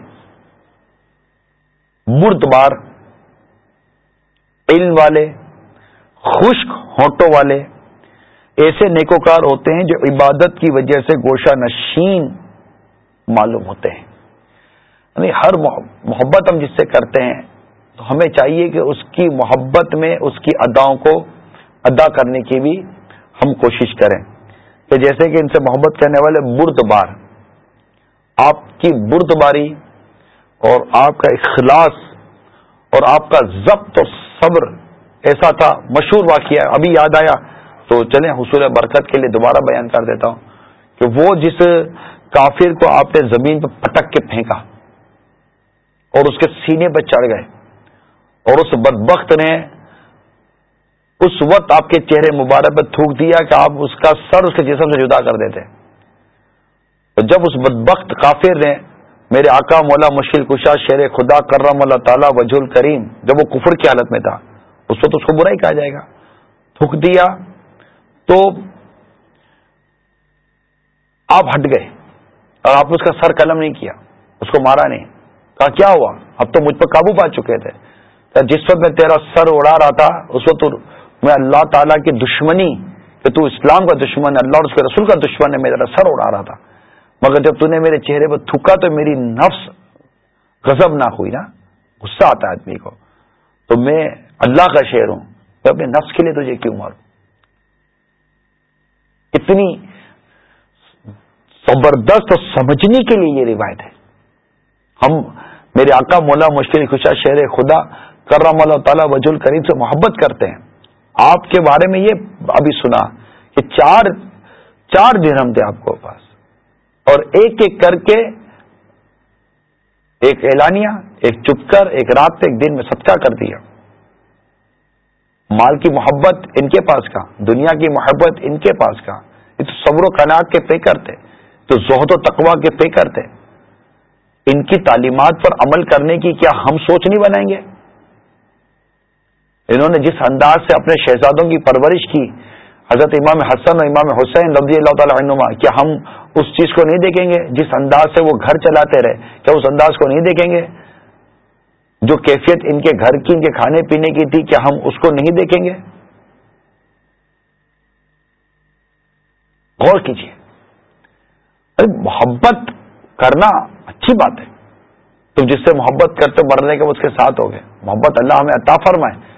بار علم والے، خشک ہونٹوں والے، ایسے نیکوکار ہوتے ہیں جو عبادت کی وجہ سے گوشہ نشین معلوم ہوتے ہیں۔ یعنی ہر محبت ہم جس سے کرتے ہیں، تو ہمیں چاہیے کہ اس کی محبت میں، اس کی اداؤں کو ادا کرنے کی بھی ہم کوشش کریں۔ کہ جیسے کہ ان سے محبت کرنے والے برد بار آپ کی برد باری اور آپ کا اخلاص اور آپ کا ضبط اور صبر ایسا تھا، مشہور واقعہ ابھی یاد آیا۔ تو چلیں، حصول برکت کے لیے دوبارہ بیان کر دیتا ہوں کہ وہ جس کافر کو آپ نے زمین پہ پٹک کے پھینکا اور اس کے سینے پہ چڑھ گئے اور اس بدبخت نے اس وقت آپ کے چہرے مبارک پہ تھوک دیا کہ آپ اس کا سر اس کے جسم سے جدا کر دیتے۔ تو جب اس بدبخت کافر نے میرے آقا مولا مشکل کشا شیر خدا کرم اللہ تعالیٰ وجہ کریم جب وہ کفر کی حالت میں تھا، اس وقت اس کو برا ہی کہا جائے گا۔ تھوک دیا تو آپ ہٹ گئے اور آپ نے اس کا سر قلم نہیں کیا، اس کو مارا نہیں۔ کہا، کیا ہوا؟ اب تو مجھ پر قابو پا چکے تھے۔ جس وقت میں تیرا سر اڑا رہا تھا، اس وقت میں اللہ تعالیٰ کی دشمنی، کہ تو اسلام کا دشمن ہے اللہ اور اس کے رسول کا دشمن ہے، میرا سر اڑا رہا تھا۔ مگر جب تو نے میرے چہرے پر تھوکا تو میری نفس غضب نہ ہوئی نا، غصہ آتا ہے آدمی کو۔ تو میں اللہ کا شعر ہوں، میں اپنے نفس کے لیے تجھے کیوں ماروں؟ اتنی زبردست اور سمجھنے کے لیے یہ روایت ہے۔ ہم، میرے آقا مولا مشکل خوشا شہر خدا، کرم اللہ تعالیٰ وج الکریم سے محبت کرتے ہیں۔ آپ کے بارے میں یہ ابھی سنا کہ چار چار درہم تھے آپ کو پاس۔ اور ایک ایک کر کے ایک اعلانیہ، ایک چپ کر، ایک رات پہ ایک دن میں صدقہ کر دیا۔ مال کی محبت ان کے پاس کا دنیا کی محبت ان کے پاس کا یہ تو صبر و کناٹ کے پیکر تھے تو زہد و تقوا کے پیکر تھے ان کی تعلیمات پر عمل کرنے کی کیا ہم سوچ نہیں بنائیں گے؟ انہوں نے جس انداز سے اپنے شہزادوں کی پرورش کی حضرت امام حسن اور امام حسین رضی اللہ تعالی عنما کیا ہم اس چیز کو نہیں دیکھیں گے، جس انداز سے وہ گھر چلاتے رہے، کیا اس انداز کو نہیں دیکھیں گے؟ جو کیفیت ان کے گھر کی، ان کے کھانے پینے کی تھی، کیا ہم اس کو نہیں دیکھیں گے؟ غور کیجیے محبت کرنا اچھی بات ہے۔ تم جس سے محبت کرتے، مرنے کے اس کے ساتھ ہو گئے محبت اللہ ہمیں عطا فرمائے۔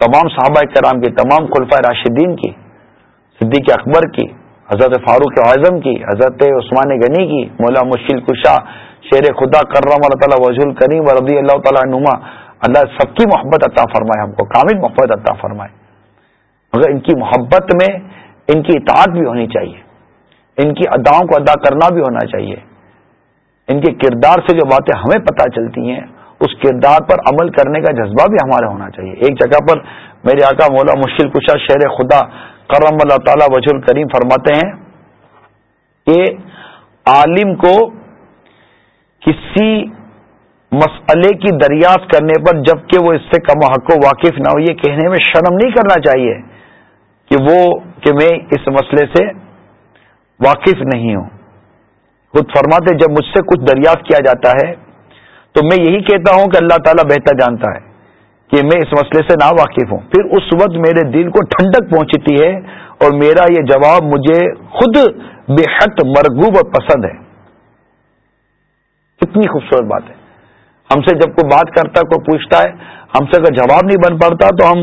تمام صحابہ کرام کی، تمام خلفۂ راشدین کی، صدیق اکبر کی، حضرت فاروق اعظم کی، حضرت عثمان غنی کی، مولا مشکل کشا، شیر خدا، کرم اللہ تعالیٰ وز الکریم رضی اللہ تعالیٰ نما اللہ سب کی محبت عطا فرمائے، ہم کو کامل محبت عطا فرمائے۔ مگر ان کی محبت میں ان کی اطاعت بھی ہونی چاہیے۔ ان کی اداؤں کو ادا کرنا بھی ہونا چاہیے۔ ان کے کردار سے جو باتیں ہمیں پتہ چلتی ہیں اس کردار پر عمل کرنے کا جذبہ بھی ہمارا ہونا چاہیے۔ ایک جگہ پر میرے آقا مولا مشکل کشا شہر خدا کرم اللہ تعالی وج الکریم فرماتے ہیں کہ عالم کو کسی مسئلے کی دریافت کرنے پر جبکہ وہ اس سے کم حق و واقف نہ ہو، یہ کہنے میں شرم نہیں کرنا چاہیے کہ وہ، کہ میں اس مسئلے سے واقف نہیں ہوں۔ خود فرماتے جب مجھ سے کچھ دریافت کیا جاتا ہے تو میں یہی کہتا ہوں کہ اللہ تعالیٰ بہتر جانتا ہے کہ میں اس مسئلے سے نا واقف ہوں۔ پھر اس وقت میرے دل کو ٹھنڈک پہنچتی ہے اور میرا یہ جواب مجھے خود بے حد مرغوب اور پسند ہے۔ کتنی خوبصورت بات ہے۔ ہم سے جب کوئی بات کرتا ہے، کوئی پوچھتا ہے، ہم سے اگر جواب نہیں بن پڑتا تو ہم،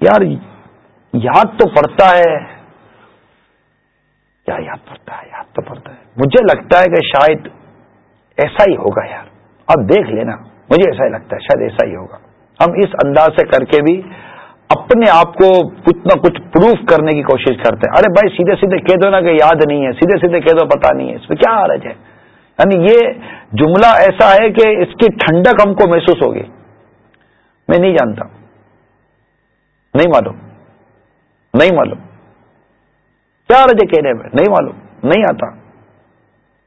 یار، یاد تو پڑتا ہے۔ کیا یاد پڑتا ہے؟ یاد تو پڑتا ہے۔ مجھے لگتا ہے کہ شاید ایسا ہی ہوگا یار۔ اب دیکھ لینا، مجھے ایسا ہی لگتا ہے، شاید ایسا ہی ہوگا۔ ہم اس انداز سے کر کے بھی اپنے آپ کو کچھ نہ کچھ پروف کرنے کی کوشش کرتے ہیں۔ ارے بھائی، سیدھے سیدھے کہہ دو نا کہ یاد نہیں ہے، سیدھے سیدھے کہہ دو پتا نہیں ہے۔ اس میں کیا حرج ہے؟ یعنی یہ جملہ ایسا ہے کہ اس کی ٹھنڈک ہم کو محسوس ہوگی۔ میں نہیں جانتا۔ نہیں معلوم۔ نہیں معلوم۔ کیا حرج ہے کہنے میں؟ نہیں معلوم۔ نہیں آتا۔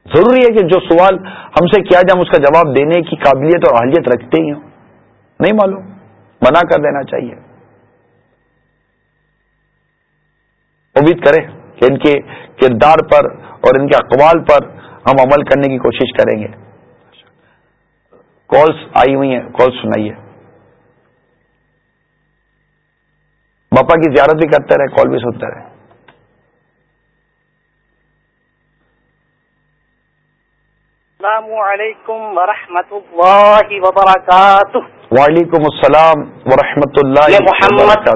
ضروری ہے کہ جو سوال ہم سے کیا جائے ہم اس کا جواب دینے کی قابلیت اور اہلیت رکھتے ہی ہوں۔ نہیں معلوم۔ منع کر دینا چاہیے۔ امید کریں کہ ان کے کردار پر اور ان کے اقوال پر ہم عمل کرنے کی کوشش کریں گے۔ کالس آئی ہوئی ہیں کالس سنائیے۔ باپا کی زیارت بھی کرتے رہے، کال بھی سنتے رہے۔ السلام علیکم ورحمۃ اللہ وبرکاتہ۔ وعلیکم السلام ورحمۃ اللہ محمد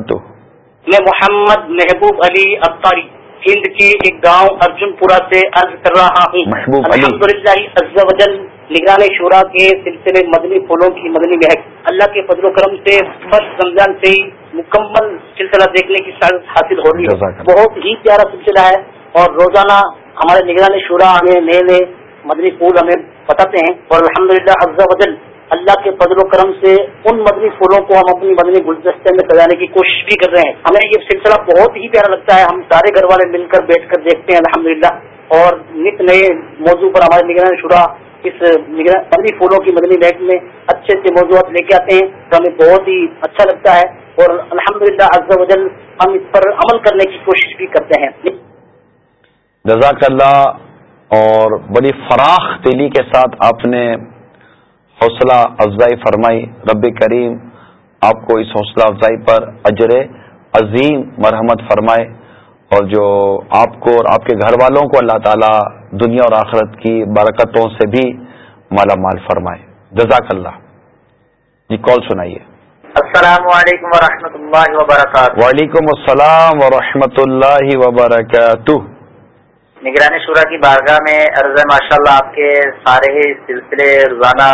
میں محمد محبوب علی اختاری ہند کی ایک گاؤں ارجن پورا سے عرض کر رہا ہوں۔ محبوب الحمد للہ نگران شورا کے سلسلے مدنی پھولوں کی مدنی محک اللہ کے فضل و کرم سے فرسٹ رمضان سے ہی مکمل سلسلہ دیکھنے کی سعادت حاصل ہو رہی ہے۔ بہت ہی پیارا سلسلہ ہے اور روزانہ ہمارے نگران شورا ہمیں نئے نئے مدنی پھول ہمیں بتاتے ہیں اور الحمد للہ افزا وجل اللہ کے فضل و کرم سے ان مدنی پھولوں کو ہم اپنی مدنی گلدستے میں سجانے کی کوشش بھی کر رہے ہیں۔ ہمیں یہ سلسلہ بہت ہی پیارا لگتا ہے۔ ہم سارے گھر والے مل کر بیٹھ کر دیکھتے ہیں الحمدللہ۔ اور نت نئے موضوع پر ہمارے نگران شورا اس مدنی پھولوں کی مدنی بیگ میں اچھے اچھے موضوعات لے کے آتے ہیں۔ تو ہمیں بہت ہی اچھا لگتا ہے۔ اور الحمد للہ وجل ہم اس پر عمل کرنے کی کوشش بھی کرتے ہیں۔ جزاک اللہ اور بڑی فراخ دلی کے ساتھ آپ نے حوصلہ افزائی فرمائی۔ رب کریم آپ کو اس حوصلہ افزائی پر اجر عظیم مرحمت فرمائے اور جو آپ کو اور آپ کے گھر والوں کو اللہ تعالی دنیا اور آخرت کی برکتوں سے بھی مالا مال فرمائے۔ جزاک اللہ۔ جی کال سنائیے۔ السلام علیکم و اللہ وبرکاتہ۔ وعلیکم السلام و اللہ وبرکاتہ۔ نگرانی شورا کی بارگاہ میں عرض ماشاء اللہ آپ کے سارے ہی سلسلے روزانہ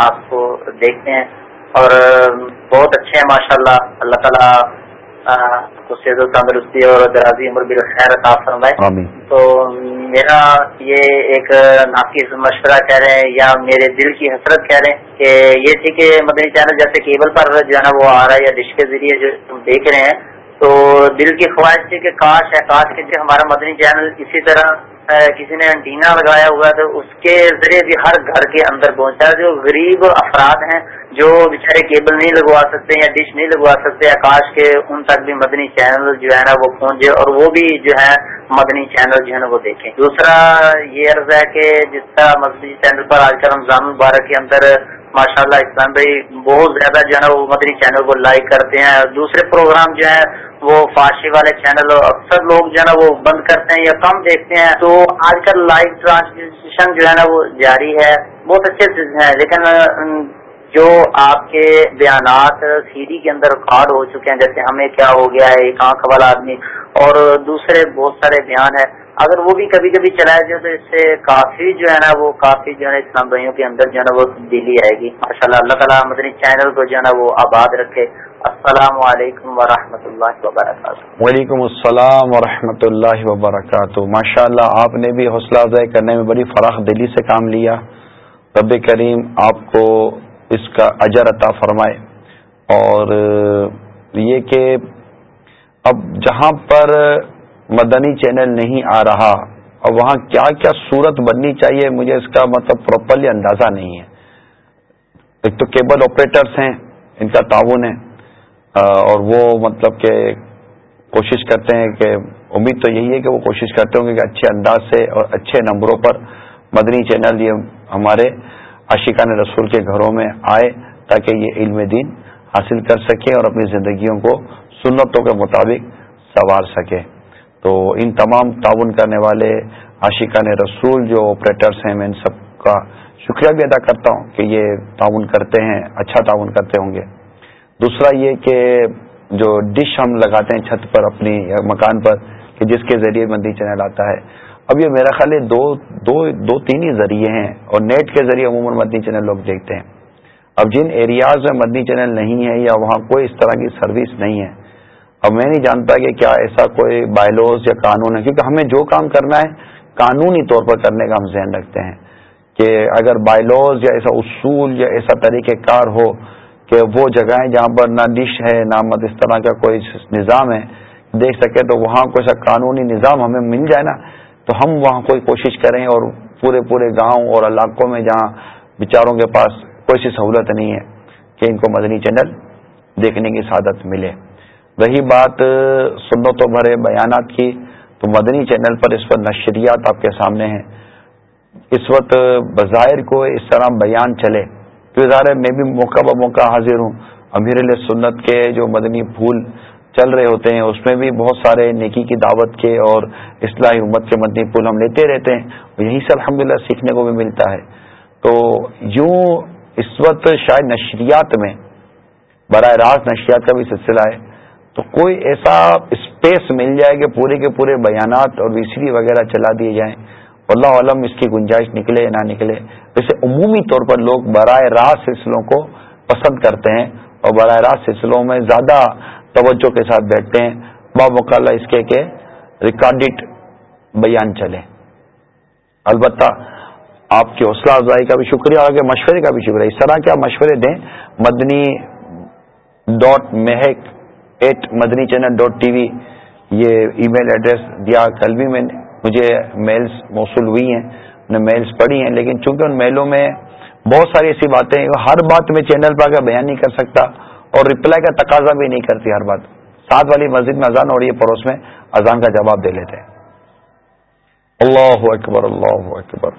آپ کو دیکھتے ہیں اور بہت اچھے ہیں ماشاء اللہ اللہ تعالیٰ صحت و تندرستی اور درازی عمر خیر عطا فرمائے۔ تو میرا یہ ایک ناقص مشورہ کہہ رہے ہیں یا میرے دل کی حسرت کہہ رہے ہیں کہ یہ تھی کہ مدنی چینل جیسے کیبل پر جو ہے نا وہ آ رہا ہے یا ڈش کے ذریعے جو دیکھ رہے ہیں تو دل کی خواہش تھی کہ کاش ہے، کاش کے ہمارا مدنی چینل اسی طرح کسی نے انٹینا لگایا ہوا ہے تو اس کے ذریعے بھی ہر گھر کے اندر پہنچا جو غریب افراد ہیں، جو بےچارے کیبل نہیں لگوا سکتے یا ڈش نہیں لگوا سکتے آکاش کے ان تک بھی مدنی چینل جو ہے نا وہ پہنچے اور وہ بھی جو ہے مدنی چینل جو ہے نا وہ دیکھیں۔ دوسرا یہ عرض ہے کہ جس طرح مدنی چینل پر آج کل رمضان مبارک کے اندر ماشاء اللہ اسلام بھائی، بہت زیادہ جو ہے نا وہ مطلب مدنی چینل کو لائک کرتے ہیں۔ دوسرے پروگرام جو ہے وہ فارسی والے چینل اکثر لوگ جو ہے نا وہ بند کرتے ہیں یا کم دیکھتے ہیں۔ تو آج کل لائیو ٹرانسمیشن جو ہے نا وہ جاری ہے۔ بہت اچھے ہیں، لیکن جو آپ کے بیانات سی ڈی کے اندر ریکارڈ ہو چکے ہیں، جیسے ہمیں کیا ہو گیا ہے، ایک آنکھ والا آدمی اور دوسرے بہت سارے بیان ہیں۔ اگر وہ بھی کبھی کبھی چلائے جائے تو اس سے کافی جو ہے نا وہ کافی جو ہے نا اسلام بھائیوں کے اندر جو ہے نا وہ تبدیلی آئے گی۔ ماشاء اللہ اللہ تعالیٰ مدنی چینل کو جو ہے نا وہ آباد رکھے۔ السلام علیکم و اللہ وبرکاتہ۔ وعلیکم السلام و اللہ وبرکاتہ۔ ماشاء اللہ آپ نے بھی حوصلہ افزائی کرنے میں بڑی فراخ دلی سے کام لیا۔ رب کریم آپ کو اس کا اجر عطا فرمائے۔ اور یہ کہ اب جہاں پر مدنی چینل نہیں آ رہا اور وہاں کیا کیا صورت بننی چاہیے، مجھے اس کا مطلب پراپرلی اندازہ نہیں ہے۔ ایک تو کیبل آپریٹرس ہیں، ان کا تعاون ہے اور وہ مطلب کہ کوشش کرتے ہیں کہ، امید تو یہی ہے کہ وہ کوشش کرتے ہوں گے کہ اچھے انداز سے اور اچھے نمبروں پر مدنی چینل یہ ہمارے عاشقان رسول کے گھروں میں آئے تاکہ یہ علم دین حاصل کر سکے اور اپنی زندگیوں کو سنتوں کے مطابق سنوار سکے تو ان تمام تعاون کرنے والے عاشقان رسول جو آپریٹرس ہیں، میں ان سب کا شکریہ بھی ادا کرتا ہوں کہ یہ تعاون کرتے ہیں اچھا تعاون کرتے ہوں گے۔ دوسرا یہ کہ جو ڈش ہم لگاتے ہیں چھت پر اپنی مکان پر، کہ جس کے ذریعے مندی چینل آتا ہے۔ اب یہ میرا خیال ہے دو دو دو تین ہی ذریعے ہیں اور نیٹ کے ذریعے عموماً مدنی چینل لوگ دیکھتے ہیں۔ اب جن ایریاز میں مدنی چینل نہیں ہے یا وہاں کوئی اس طرح کی سروس نہیں ہے اب میں نہیں جانتا کہ کیا ایسا کوئی بائلوز یا قانون ہے، کیونکہ ہمیں جو کام کرنا ہے، قانونی طور پر کرنے کا ہم ذہن رکھتے ہیں کہ اگر بائلوز یا ایسا اصول یا ایسا طریقہ کار ہو کہ وہ جگہیں جہاں پر نہ ڈش ہے، نہ مت اس طرح کا کوئی نظام ہے، دیکھ سکے تو وہاں کوئی ایسا قانونی نظام ہمیں مل جائے نا، تو ہم وہاں کوئی کوشش کریں اور پورے پورے گاؤں اور علاقوں میں جہاں بیچاروں کے پاس کوئی سی سہولت نہیں ہے کہ ان کو مدنی چینل دیکھنے کی سعادت ملے۔ وہی بات سنتوں بھرے بیانات کی۔ تو مدنی چینل پر اس وقت نشریات آپ کے سامنے ہیں۔ اس وقت بظاہر کو اس طرح بیان چلے۔ تو ظاہر میں بھی موقع ب موقع حاضر ہوں۔ امیر سنت کے جو مدنی پھول چل رہے ہوتے ہیں، اس میں بھی بہت سارے نیکی کی دعوت کے اور اصلاحی امت کے مدنی پھول ہم لیتے رہتے ہیں۔ اور یہیں سے الحمد سیکھنے کو بھی ملتا ہے۔ تو یوں اس وقت شاید نشریات میں، براہ راست نشریات کا بھی سلسلہ ہے۔ تو کوئی ایسا اسپیس مل جائے کہ پورے کے پورے بیانات اور ویسری وغیرہ چلا دیے جائیں اللہ عالم اس کی گنجائش نکلے یا نہ نکلے۔ ویسے عمومی طور پر لوگ براہ راست سلسلوں کو پسند کرتے ہیں اور براہ راست سلسلوں میں زیادہ توجہ کے ساتھ بیٹھتے ہیں۔ با مقاللہ اس کے کہ ریکارڈڈ بیان چلے۔ البتہ آپ کی حوصلہ افزائی کا بھی شکریہ اور آگے مشورے کا بھی شکریہ۔ اس طرح کے آپ مشورے دیں؟ Madani dot Mahak at Madani channel dot T V یہ ای میل ایڈریس دیا کل بھی میں نے مجھے میلز موصول ہوئی ہیں نے میلز پڑھی ہیں، لیکن چونکہ ان میلوں میں بہت ساری ایسی باتیں ہر بات میں چینل پر آگے بیان نہیں کر سکتا اور رپلائی کا تقاضا بھی نہیں کرتی ہر بات۔ ساتھ والی مسجد میں اذان اور یہ پڑوس میں اذان کا جواب دے لیتے ہیں۔ اللہ اکبر اللہ اکبر۔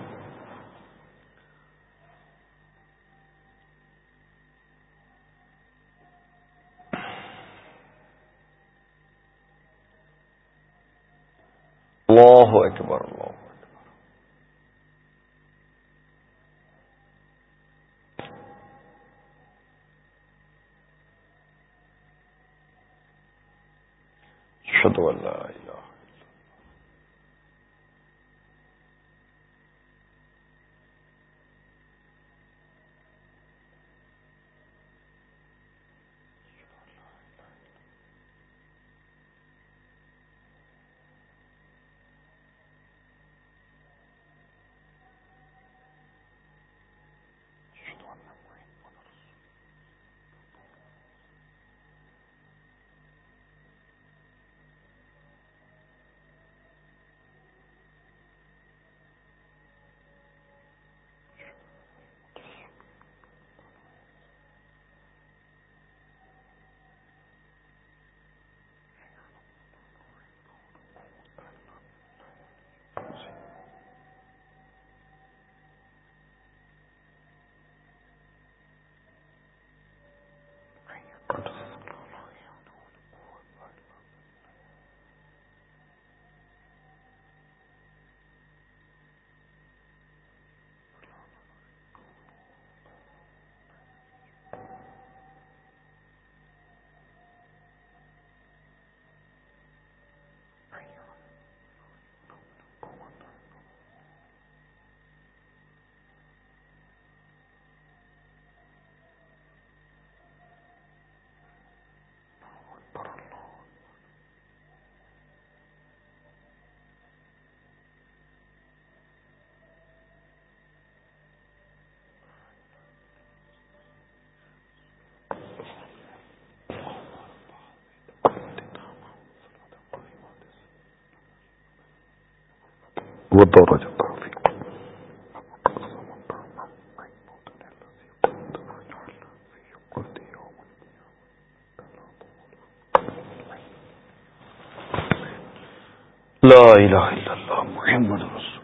اللہ اکبر اللہ شد اللہ وہ دور ہو جاتا لا الہ الا اللہ محمد رسول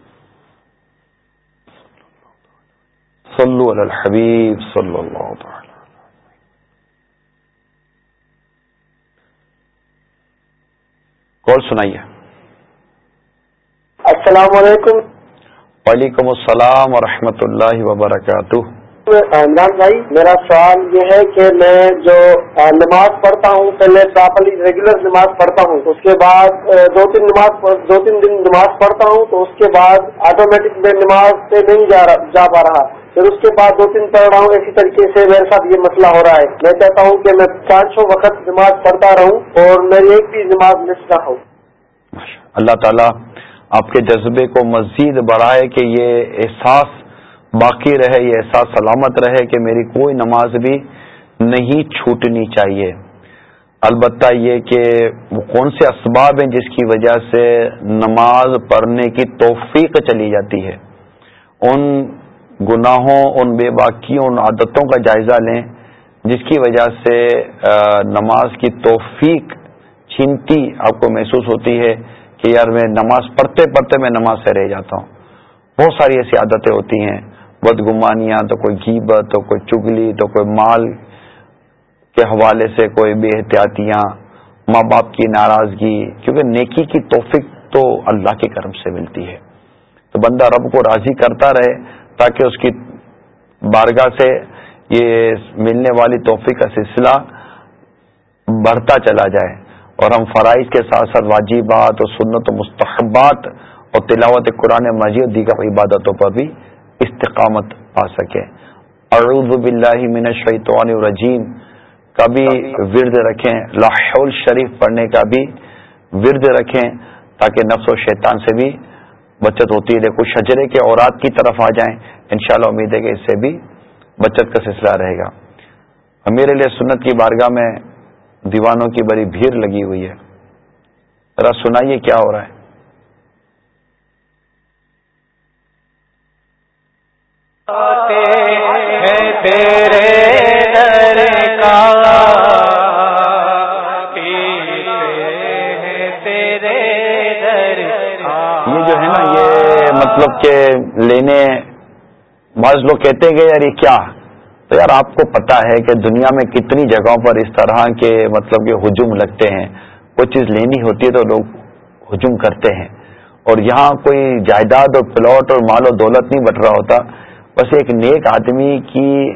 صلو علی الحبیب صلی اللہ تعالی کال سنائیے؟ السلام علیکم۔ وعلیکم السلام ورحمۃ اللہ وبرکاتہ۔ عمران بھائی میرا سوال یہ ہے کہ میں جو نماز پڑھتا ہوں پہلے پراپرلی ریگولر نماز پڑھتا ہوں۔ اس کے بعد دو تین نماز دو تین دن نماز پڑھتا ہوں تو اس کے بعد آٹومیٹک میں نماز سے نہیں جا جا پا رہا۔ پھر اس کے بعد دو تین پڑھ رہا ہوں اسی طریقے سے میرے ساتھ یہ مسئلہ ہو رہا ہے۔ میں چاہتا ہوں کہ میں پانچوں وقت نماز پڑھتا رہوں اور میری ایک بھی نماز مس نہ ہو اللہ تعالیٰ آپ کے جذبے کو مزید بڑھائے کہ یہ احساس باقی رہے، یہ احساس سلامت رہے کہ میری کوئی نماز بھی نہیں چھوٹنی چاہیے۔ البتہ یہ کہ وہ کون سے اسباب ہیں جس کی وجہ سے نماز پڑھنے کی توفیق چلی جاتی ہے؟ ان گناہوں، ان بے باکیوں، ان عادتوں کا جائزہ لیں جس کی وجہ سے نماز کی توفیق چھینتی آپ کو محسوس ہوتی ہے۔ کہ یار میں نماز پڑھتے پڑھتے میں نماز سے رہ جاتا ہوں۔ بہت ساری ایسی عادتیں ہوتی ہیں۔ بدگمانیاں، تو کوئی گیبت تو کوئی چگلی، تو کوئی مال کے حوالے سے کوئی بے احتیاطیاں، ماں باپ کی ناراضگی، کیونکہ نیکی کی توفیق تو اللہ کے کرم سے ملتی ہے۔ تو بندہ رب کو راضی کرتا رہے تاکہ اس کی بارگاہ سے یہ ملنے والی توفیق کا سلسلہ بڑھتا چلا جائے۔ اور ہم فرائض کے ساتھ ساتھ واجبات اور سنت و مستحبات اور تلاوت قرآن مجید دیگر عبادتوں پر بھی استقامت پا سکے۔ اعوذ باللہ من الشیطان الرجیم۔ کا بھی ورد رکھیں لاہول شریف پڑھنے کا بھی ورد رکھیں تاکہ نفس و شیطان سے بھی بچت ہوتی ہے۔ دیکھو، شجرے کے اورات کی طرف آ جائیں، انشاءاللہ امید ہے کہ اس سے بھی بچت کا سلسلہ رہے گا۔ میرے لیے سنت کی بارگاہ میں دیوانوں کی بڑی بھیڑ لگی ہوئی ہے۔ ذرا سنائیے کیا ہو رہا ہے۔ یہ جو ہے نا یہ مطلب کہ لینے بعض لوگ کہتے ہیں کہ یار یہ کیا؟ تو یار آپ کو پتا ہے کہ دنیا میں کتنی جگہوں پر اس طرح کے مطلب کہ ہجوم لگتے ہیں۔ کوئی چیز لینی ہوتی ہے تو لوگ ہجوم کرتے ہیں۔ اور یہاں کوئی جائیداد اور پلاٹ اور مال و دولت نہیں بٹ رہا ہوتا۔ بس ایک نیک آدمی کی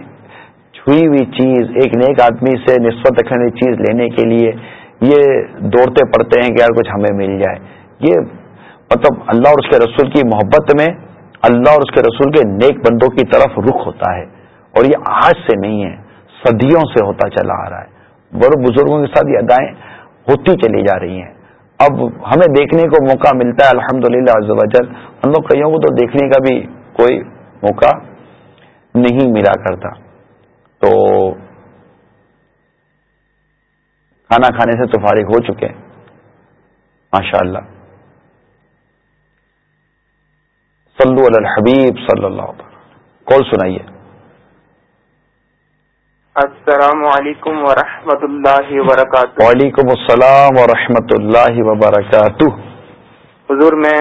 چھوئی ہوئی چیز، ایک نیک آدمی سے نسبت رکھنے والی چیز لینے کے لیے یہ دوڑتے پڑتے ہیں کہ یار کچھ ہمیں مل جائے۔ یہ مطلب اللہ اور اس کے رسول کی محبت میں، اللہ اور اس کے رسول کے نیک بندوں کی طرف رخ ہوتا ہے۔ اور یہ آج سے نہیں ہے، صدیوں سے ہوتا چلا آ رہا ہے۔ بڑے بزرگوں کے ساتھ یہ ادائیں ہوتی چلی جا رہی ہیں۔ اب ہمیں دیکھنے کو موقع ملتا ہے الحمد للہ ہم لوگ کئیوں کو تو دیکھنے کا بھی کوئی موقع نہیں ملا کرتا۔ تو کھانا کھانے سے تو فارغ ہو چکے ماشاء اللہ صلو علی الحبیب صلی اللہ کال سنائیے؟ السلام علیکم ورحمۃ اللہ وبرکاتہ۔ وعلیکم السلام ورحمۃ اللہ وبرکاتہ۔ حضور میں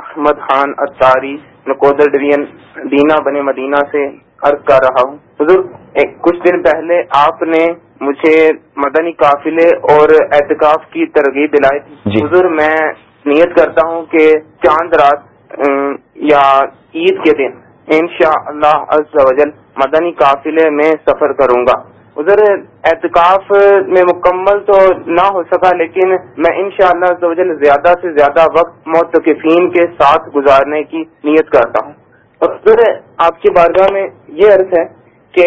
احمد خان اتاری نکودر ڈویژن دینا بنے مدینہ سے عرض کر رہا ہوں۔ حضور ایک کچھ دن پہلے آپ نے مجھے مدنی قافلے اور اعتکاف کی ترغیب دلائی تھی۔ جی۔ حضور میں نیت کرتا ہوں کہ چاند رات یا عید کے دن انشاء اللہ مدنی قافلے میں سفر کروں گا۔ ادھر اعتکاف میں مکمل تو نہ ہو سکا، لیکن میں انشاءاللہ شاء اللہ زیادہ سے زیادہ وقت متقفین کے ساتھ گزارنے کی نیت کرتا ہوں۔ اور ادھر آپ کی بارگاہ میں یہ عرض ہے کہ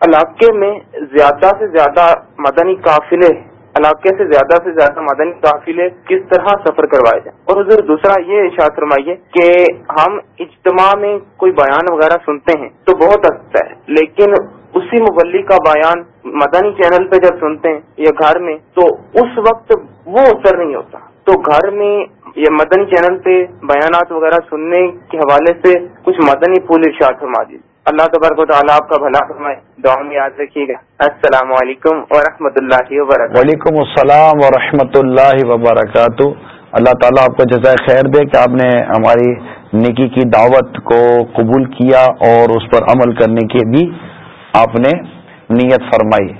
علاقے میں زیادہ سے زیادہ مدنی قافلے علاقے سے زیادہ سے زیادہ مدنی قافلے کس طرح سفر کروائے جائیں؟ اور حضور، دوسرا یہ اشاعت فرمائیے کہ ہم اجتماع میں کوئی بیان وغیرہ سنتے ہیں تو بہت اچھا ہے، لیکن اسی مبلی کا بیان مدنی چینل پہ جب سنتے ہیں یا گھر میں، تو اس وقت وہ اثر نہیں ہوتا۔ تو گھر میں یہ مدنی چینل پہ بیانات وغیرہ سننے کے حوالے سے کچھ مدنی پھول ارشاد فرما دیجیے اللہ تبارک و تعالیٰ آپ کا بھلا فرمائے، دعا میں یاد رکھیے گا۔ السلام علیکم و اللہ وبرکاتہ۔ وعلیکم السلام و اللہ وبرکاتہ۔ اللہ تعالیٰ آپ کو جزائے خیر دے کہ آپ نے ہماری نکی کی دعوت کو قبول کیا اور اس پر عمل کرنے کی بھی آپ نے نیت فرمائی۔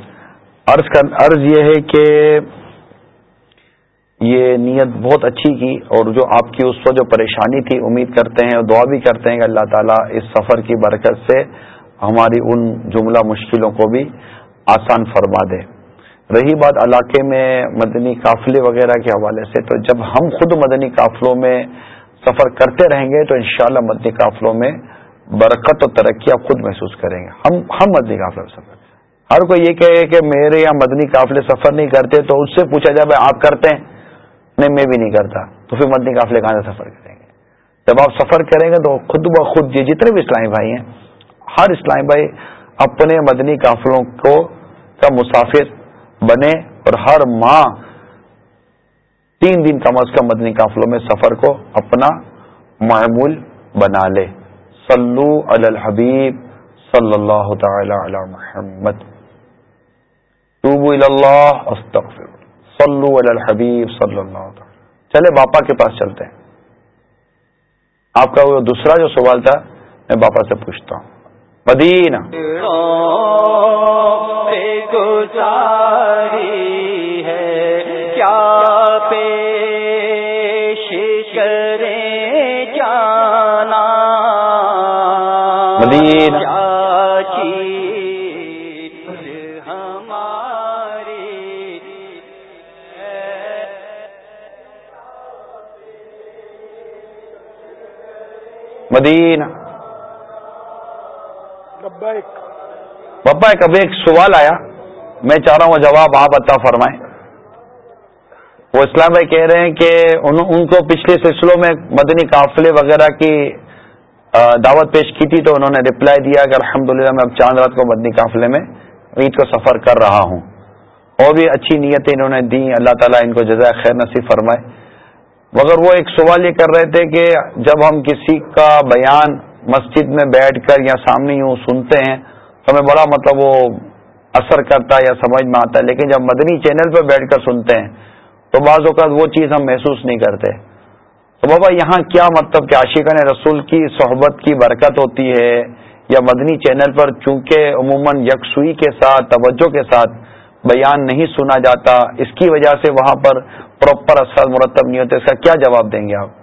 عرض یہ ہے کہ یہ نیت بہت اچھی کی اور جو آپ کی اس وقت جو پریشانی تھی، امید کرتے ہیں اور دعا بھی کرتے ہیں کہ اللہ تعالیٰ اس سفر کی برکت سے ہماری ان جملہ مشکلوں کو بھی آسان فرما دے۔ رہی بات علاقے میں مدنی قافلے وغیرہ کے حوالے سے، تو جب ہم خود مدنی قافلوں میں سفر کرتے رہیں گے، تو انشاءاللہ مدنی قافلوں میں برکت و ترقی آپ خود محسوس کریں گے۔ ہم ہم مدنی قافلے میں سفر ہر کوئی یہ کہے کہ میرے یہاں مدنی قافلے سفر نہیں کرتے، تو اس سے پوچھا جائے، بھائی آپ کرتے ہیں؟ میں بھی نہیں کرتا۔ تو پھر مدنی قافلے کہاں سے سفر کریں گے؟ جب آپ سفر کریں گے تو خود بخود یہ جتنے بھی اسلامی بھائی ہیں، ہر اسلامی بھائی اپنے مدنی قافلوں کو کا مسافر بنے اور ہر ماہ تین دن کم از کم مدنی قافلوں میں سفر کو اپنا معمول بنا لے۔ صلو علی الحبیب صلی اللہ تعالی علی محمد۔ توبو اللہ، استغفر صلو علی الحبیب صلی اللہ علیہ چلے باپا کے پاس چلتے ہیں۔ آپ کا وہ دوسرا جو سوال تھا، میں باپا سے پوچھتا ہوں۔ مدینہ۔ کیا مدینہ۔ ببا کبھی ایک سوال آیا۔ میں چاہ رہا ہوں جواب آپ عطا فرمائیں۔ وہ اسلام بھائی کہہ رہے ہیں کہ ان کو پچھلے سلسلوں میں مدنی قافلے وغیرہ کی دعوت پیش کی تھی تو انہوں نے رپلائی دیا کہ الحمدللہ میں اب چاند رات کو مدنی قافلے میں عید کو سفر کر رہا ہوں۔ اور بھی اچھی نیتیں انہوں نے دی اللہ تعالیٰ ان کو جزائے خیر نصیب فرمائے۔ مگر وہ ایک سوال یہ کر رہے تھے کہ جب ہم کسی کا بیان مسجد میں بیٹھ کر یا سامنے یوں سنتے ہیں، تو ہمیں بڑا مطلب وہ اثر کرتا ہے یا سمجھ میں آتا ہے۔ لیکن جب مدنی چینل پہ بیٹھ کر سنتے ہیں، تو بعض اوقات وہ چیز ہم محسوس نہیں کرتے۔ تو بابا، یہاں کیا مطلب کہ عاشقہ رسول کی صحبت کی برکت ہوتی ہے یا مدنی چینل پر چونکہ عموماً یکسوئی کے ساتھ، توجہ کے ساتھ بیان نہیں سنا جاتا، اس کی وجہ سے وہاں پر پراپر اثر مرتب نہیں ہوتے اس کا کیا جواب دیں گے آپ؟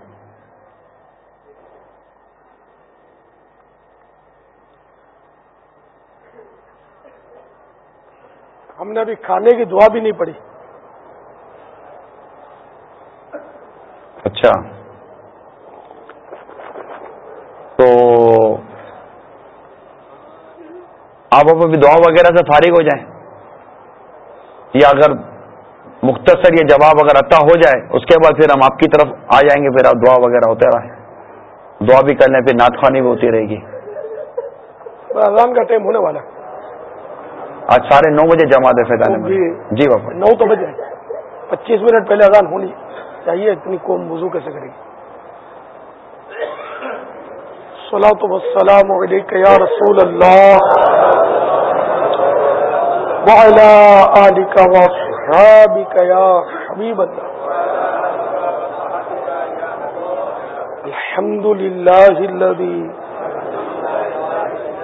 ہم نے ابھی کھانے کی دعا بھی نہیں پڑی اچھا۔ تو آپ ابھی دعا وغیرہ سے فارغ ہو جائیں؟ یا اگر مختصر یہ جواب اگر عطا ہو جائے اس کے بعد پھر ہم آپ کی طرف آ جائیں گے پھر آپ دعا وغیرہ ہوتے رہے۔ دعا بھی کر لیں پھر نعت خوانی بھی ہوتی رہے گی۔ کا ٹائم ہونے والا۔ آج ساڑھے نو بجے جمع دے فیضان جی۔ جی باپا نو تو بجے۔ پچیس منٹ پہلے اذان ہونی۔ چاہیے اتنی قوم وضو کیسے کرے گی؟ تو وسلام یا رسول اللہ۔ آلك وصحابك يا حبيب الله الحمد لله الذي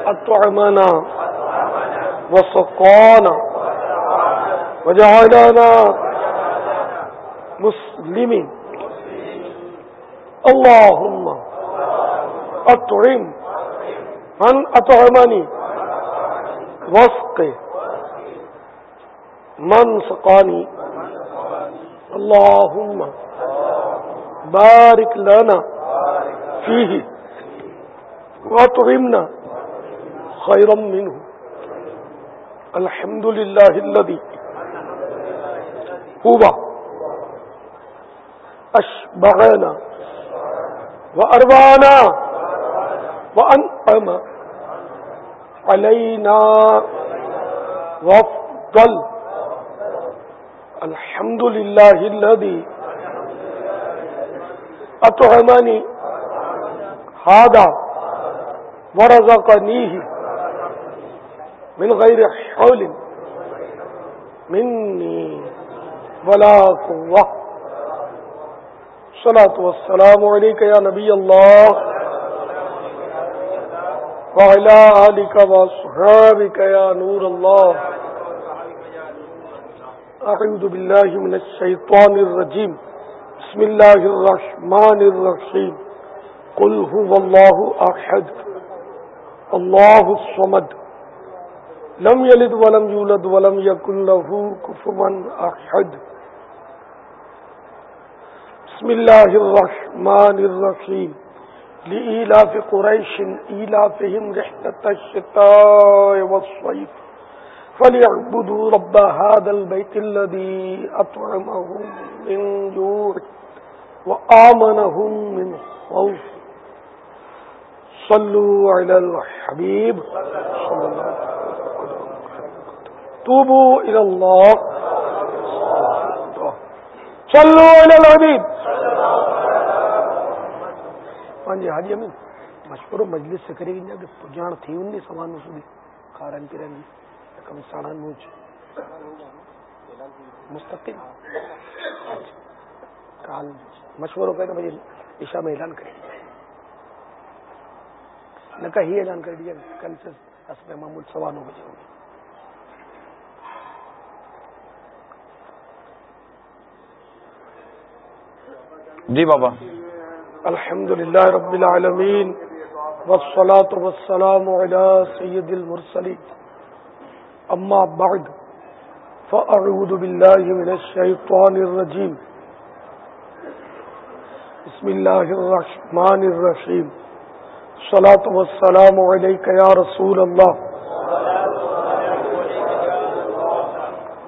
أطعمنا وسقانا وجعلنا مسلمين اللهم أطعم من أطعمني واسق من سقاني اللهم بارك لنا فيه وأطعمنا خيرا منه الحمد لله الذي هو أشبعنا وأروانا وأنعم علينا وافضل الحمد لله الذي أطعمني هذا ورزقنيه من غير حول مني ولا قوة. صلاة والسلام عليك يا نبي الله وعلى آلك وصحابك يا نور الله أعوذ بالله من الشيطان الرجيم. بسم الله الرحمن الرحيم. قل هو الله أحد. الله الصمد. لم يلد ولم يولد ولم يكن له كفوا أحد. بسم الله الرحمن الرحيم. لإيلاف قريش إيلافهم رحلة الشتاء والصيف. فليعبدوا رب هذا البيت الذي أطعمهم من جوع وآمنهم من خوف. صلوا على الحبيب. صلى الله عليه وسلم توبوا إلى الله. صلوا على الحبيب. ہاں جی حاجی امین. مشورو مجلس سے کرے گی کہ جان تھی ان سامان سودی کھارن پی رہی کم ساڑھان موچ مستقل۔ کال۔ مشورو کہتے مجھے عشاء میں اعلان کریں نہ کہیں اعلان کر دیا کل سے اصل معمول سوا نو بجے ہوگی جی بابا۔ الحمد لله رب العالمين والصلاة والسلام على سيد المرسلين أما بعد، فأعوذ بالله من الشيطان الرجيم. بسم الله الرحمن الرحيم. صلاة والسلام عليك يا رسول الله.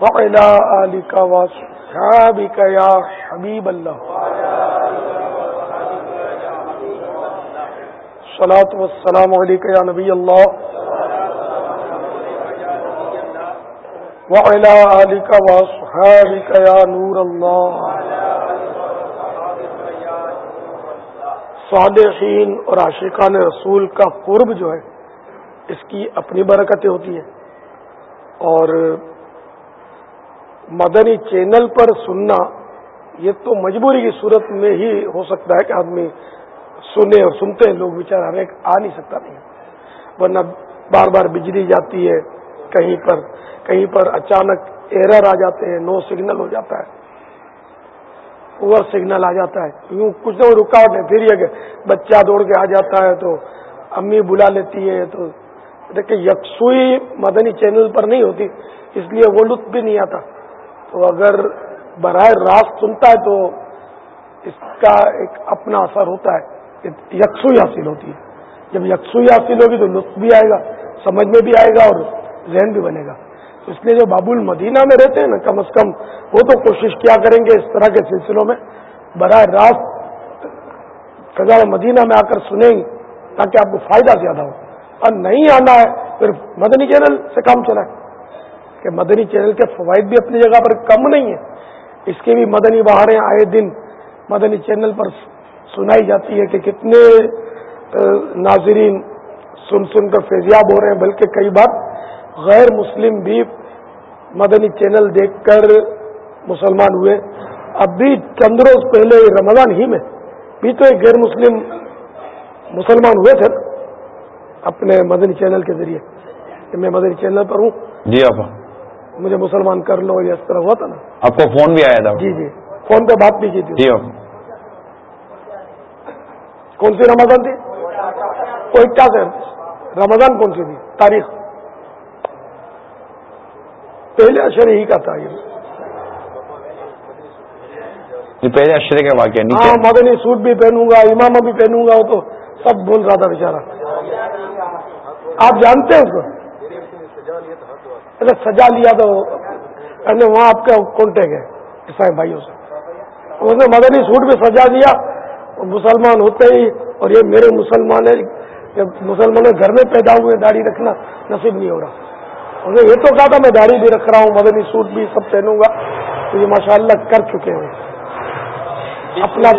وعلى آلك وصحبه واصحابك يا حبيب الله. صلاة والسلام عليك يا نبي الله. وعلى آلك واصحابك يا نور الله. صالحین اور عاشقان رسول کا قرب جو ہے، اس کی اپنی برکتیں ہوتی ہیں۔ اور مدنی چینل پر سننا، یہ تو مجبوری کی صورت میں ہی ہو سکتا ہے کہ آدمی سنے اور سنتے ہیں، لوگ بیچارہ ہر ایک آ نہیں سکتا نہیں۔ ورنہ بار بار بجلی جاتی ہے کہیں پر کہیں پر اچانک ایرر آ جاتے ہیں، نو سگنل ہو جاتا ہے۔ اوور سگنل آ جاتا ہے۔ یوں کچھ نہ رکاوٹ ہے پھر یہ کہ بچہ دوڑ کے آ جاتا ہے تو امی بلا لیتی ہے تو۔ دیکھیں، یکسوئی مدنی چینل پر نہیں ہوتی، اس لیے وہ لطف بھی نہیں آتا۔ تو اگر براہ راست سنتا ہے تو اس کا ایک اپنا اثر ہوتا ہے۔ یکسوئی حاصل ہوتی ہے۔ جب یکسوئی حاصل ہوگی تو لطف بھی آئے گا، سمجھ میں بھی آئے گا اور ذہن بھی بنے گا۔ اس لیے جو باب المدینہ میں رہتے ہیں نا، کم از کم وہ تو کوشش کیا کریں گے اس طرح کے سلسلوں میں۔ براہ راست فضا مدینہ میں آ کر سنیں گے تاکہ آپ کو فائدہ زیادہ ہو۔ اور نہیں آنا ہے پھر مدنی چینل سے کام چلائے کہ مدنی چینل کے فوائد بھی اپنی جگہ پر کم نہیں ہے اس کے بھی مدنی بہاریں آئے دن مدنی چینل پر سنائی جاتی ہے کہ کتنے ناظرین سن سن کر فیضیاب ہو رہے ہیں، بلکہ کئی بار غیر مسلم بھی مدنی چینل دیکھ کر مسلمان ہوئے۔ اب بھی چند روز پہلے رمضان ہی میں بھی تو ایک غیر مسلم مسلمان ہوئے تھے اپنے مدنی چینل کے ذریعے۔ کہ میں مدنی چینل پر ہوں۔ جی آپ۔ مجھے مسلمان کر لو یہ اس طرح ہوا تھا نا۔ آپ کو فون بھی آیا تھا۔ جی جی۔ فون پہ بات بھی کی تھی۔ جی کون سی رمضان تھی؟ کوئی کیا سے رمضان کون سی تھی؟ تاریخ۔ پہلے اشر ہی کا تھا یہ۔ پہلے اشرے کا واقعہ ہاں نیچے۔ مدنی سوٹ بھی پہنوں گا امامہ بھی پہنوں گا وہ تو سب بول رہا تھا بیچارہ۔ آپ جانتے ہیں اس کو اچھا سجا لیا تو وہاں آپ کا کانٹیکٹ ہے عیسائی بھائیوں سے۔ اس نے مدنی سوٹ بھی سجا دیا مسلمان ہوتے ہی اور یہ میرے مسلمان ہے کہ مسلمانوں گھر میں پیدا ہوئے داڑھی رکھنا نصیب نہیں ہو رہا۔ نے یہ تو کہا تھا میں داڑھی بھی رکھ رہا ہوں مدنی سوٹ بھی سب پہنوں گا۔ تو یہ ماشاء اللہ کر چکے ہیں۔ اپنا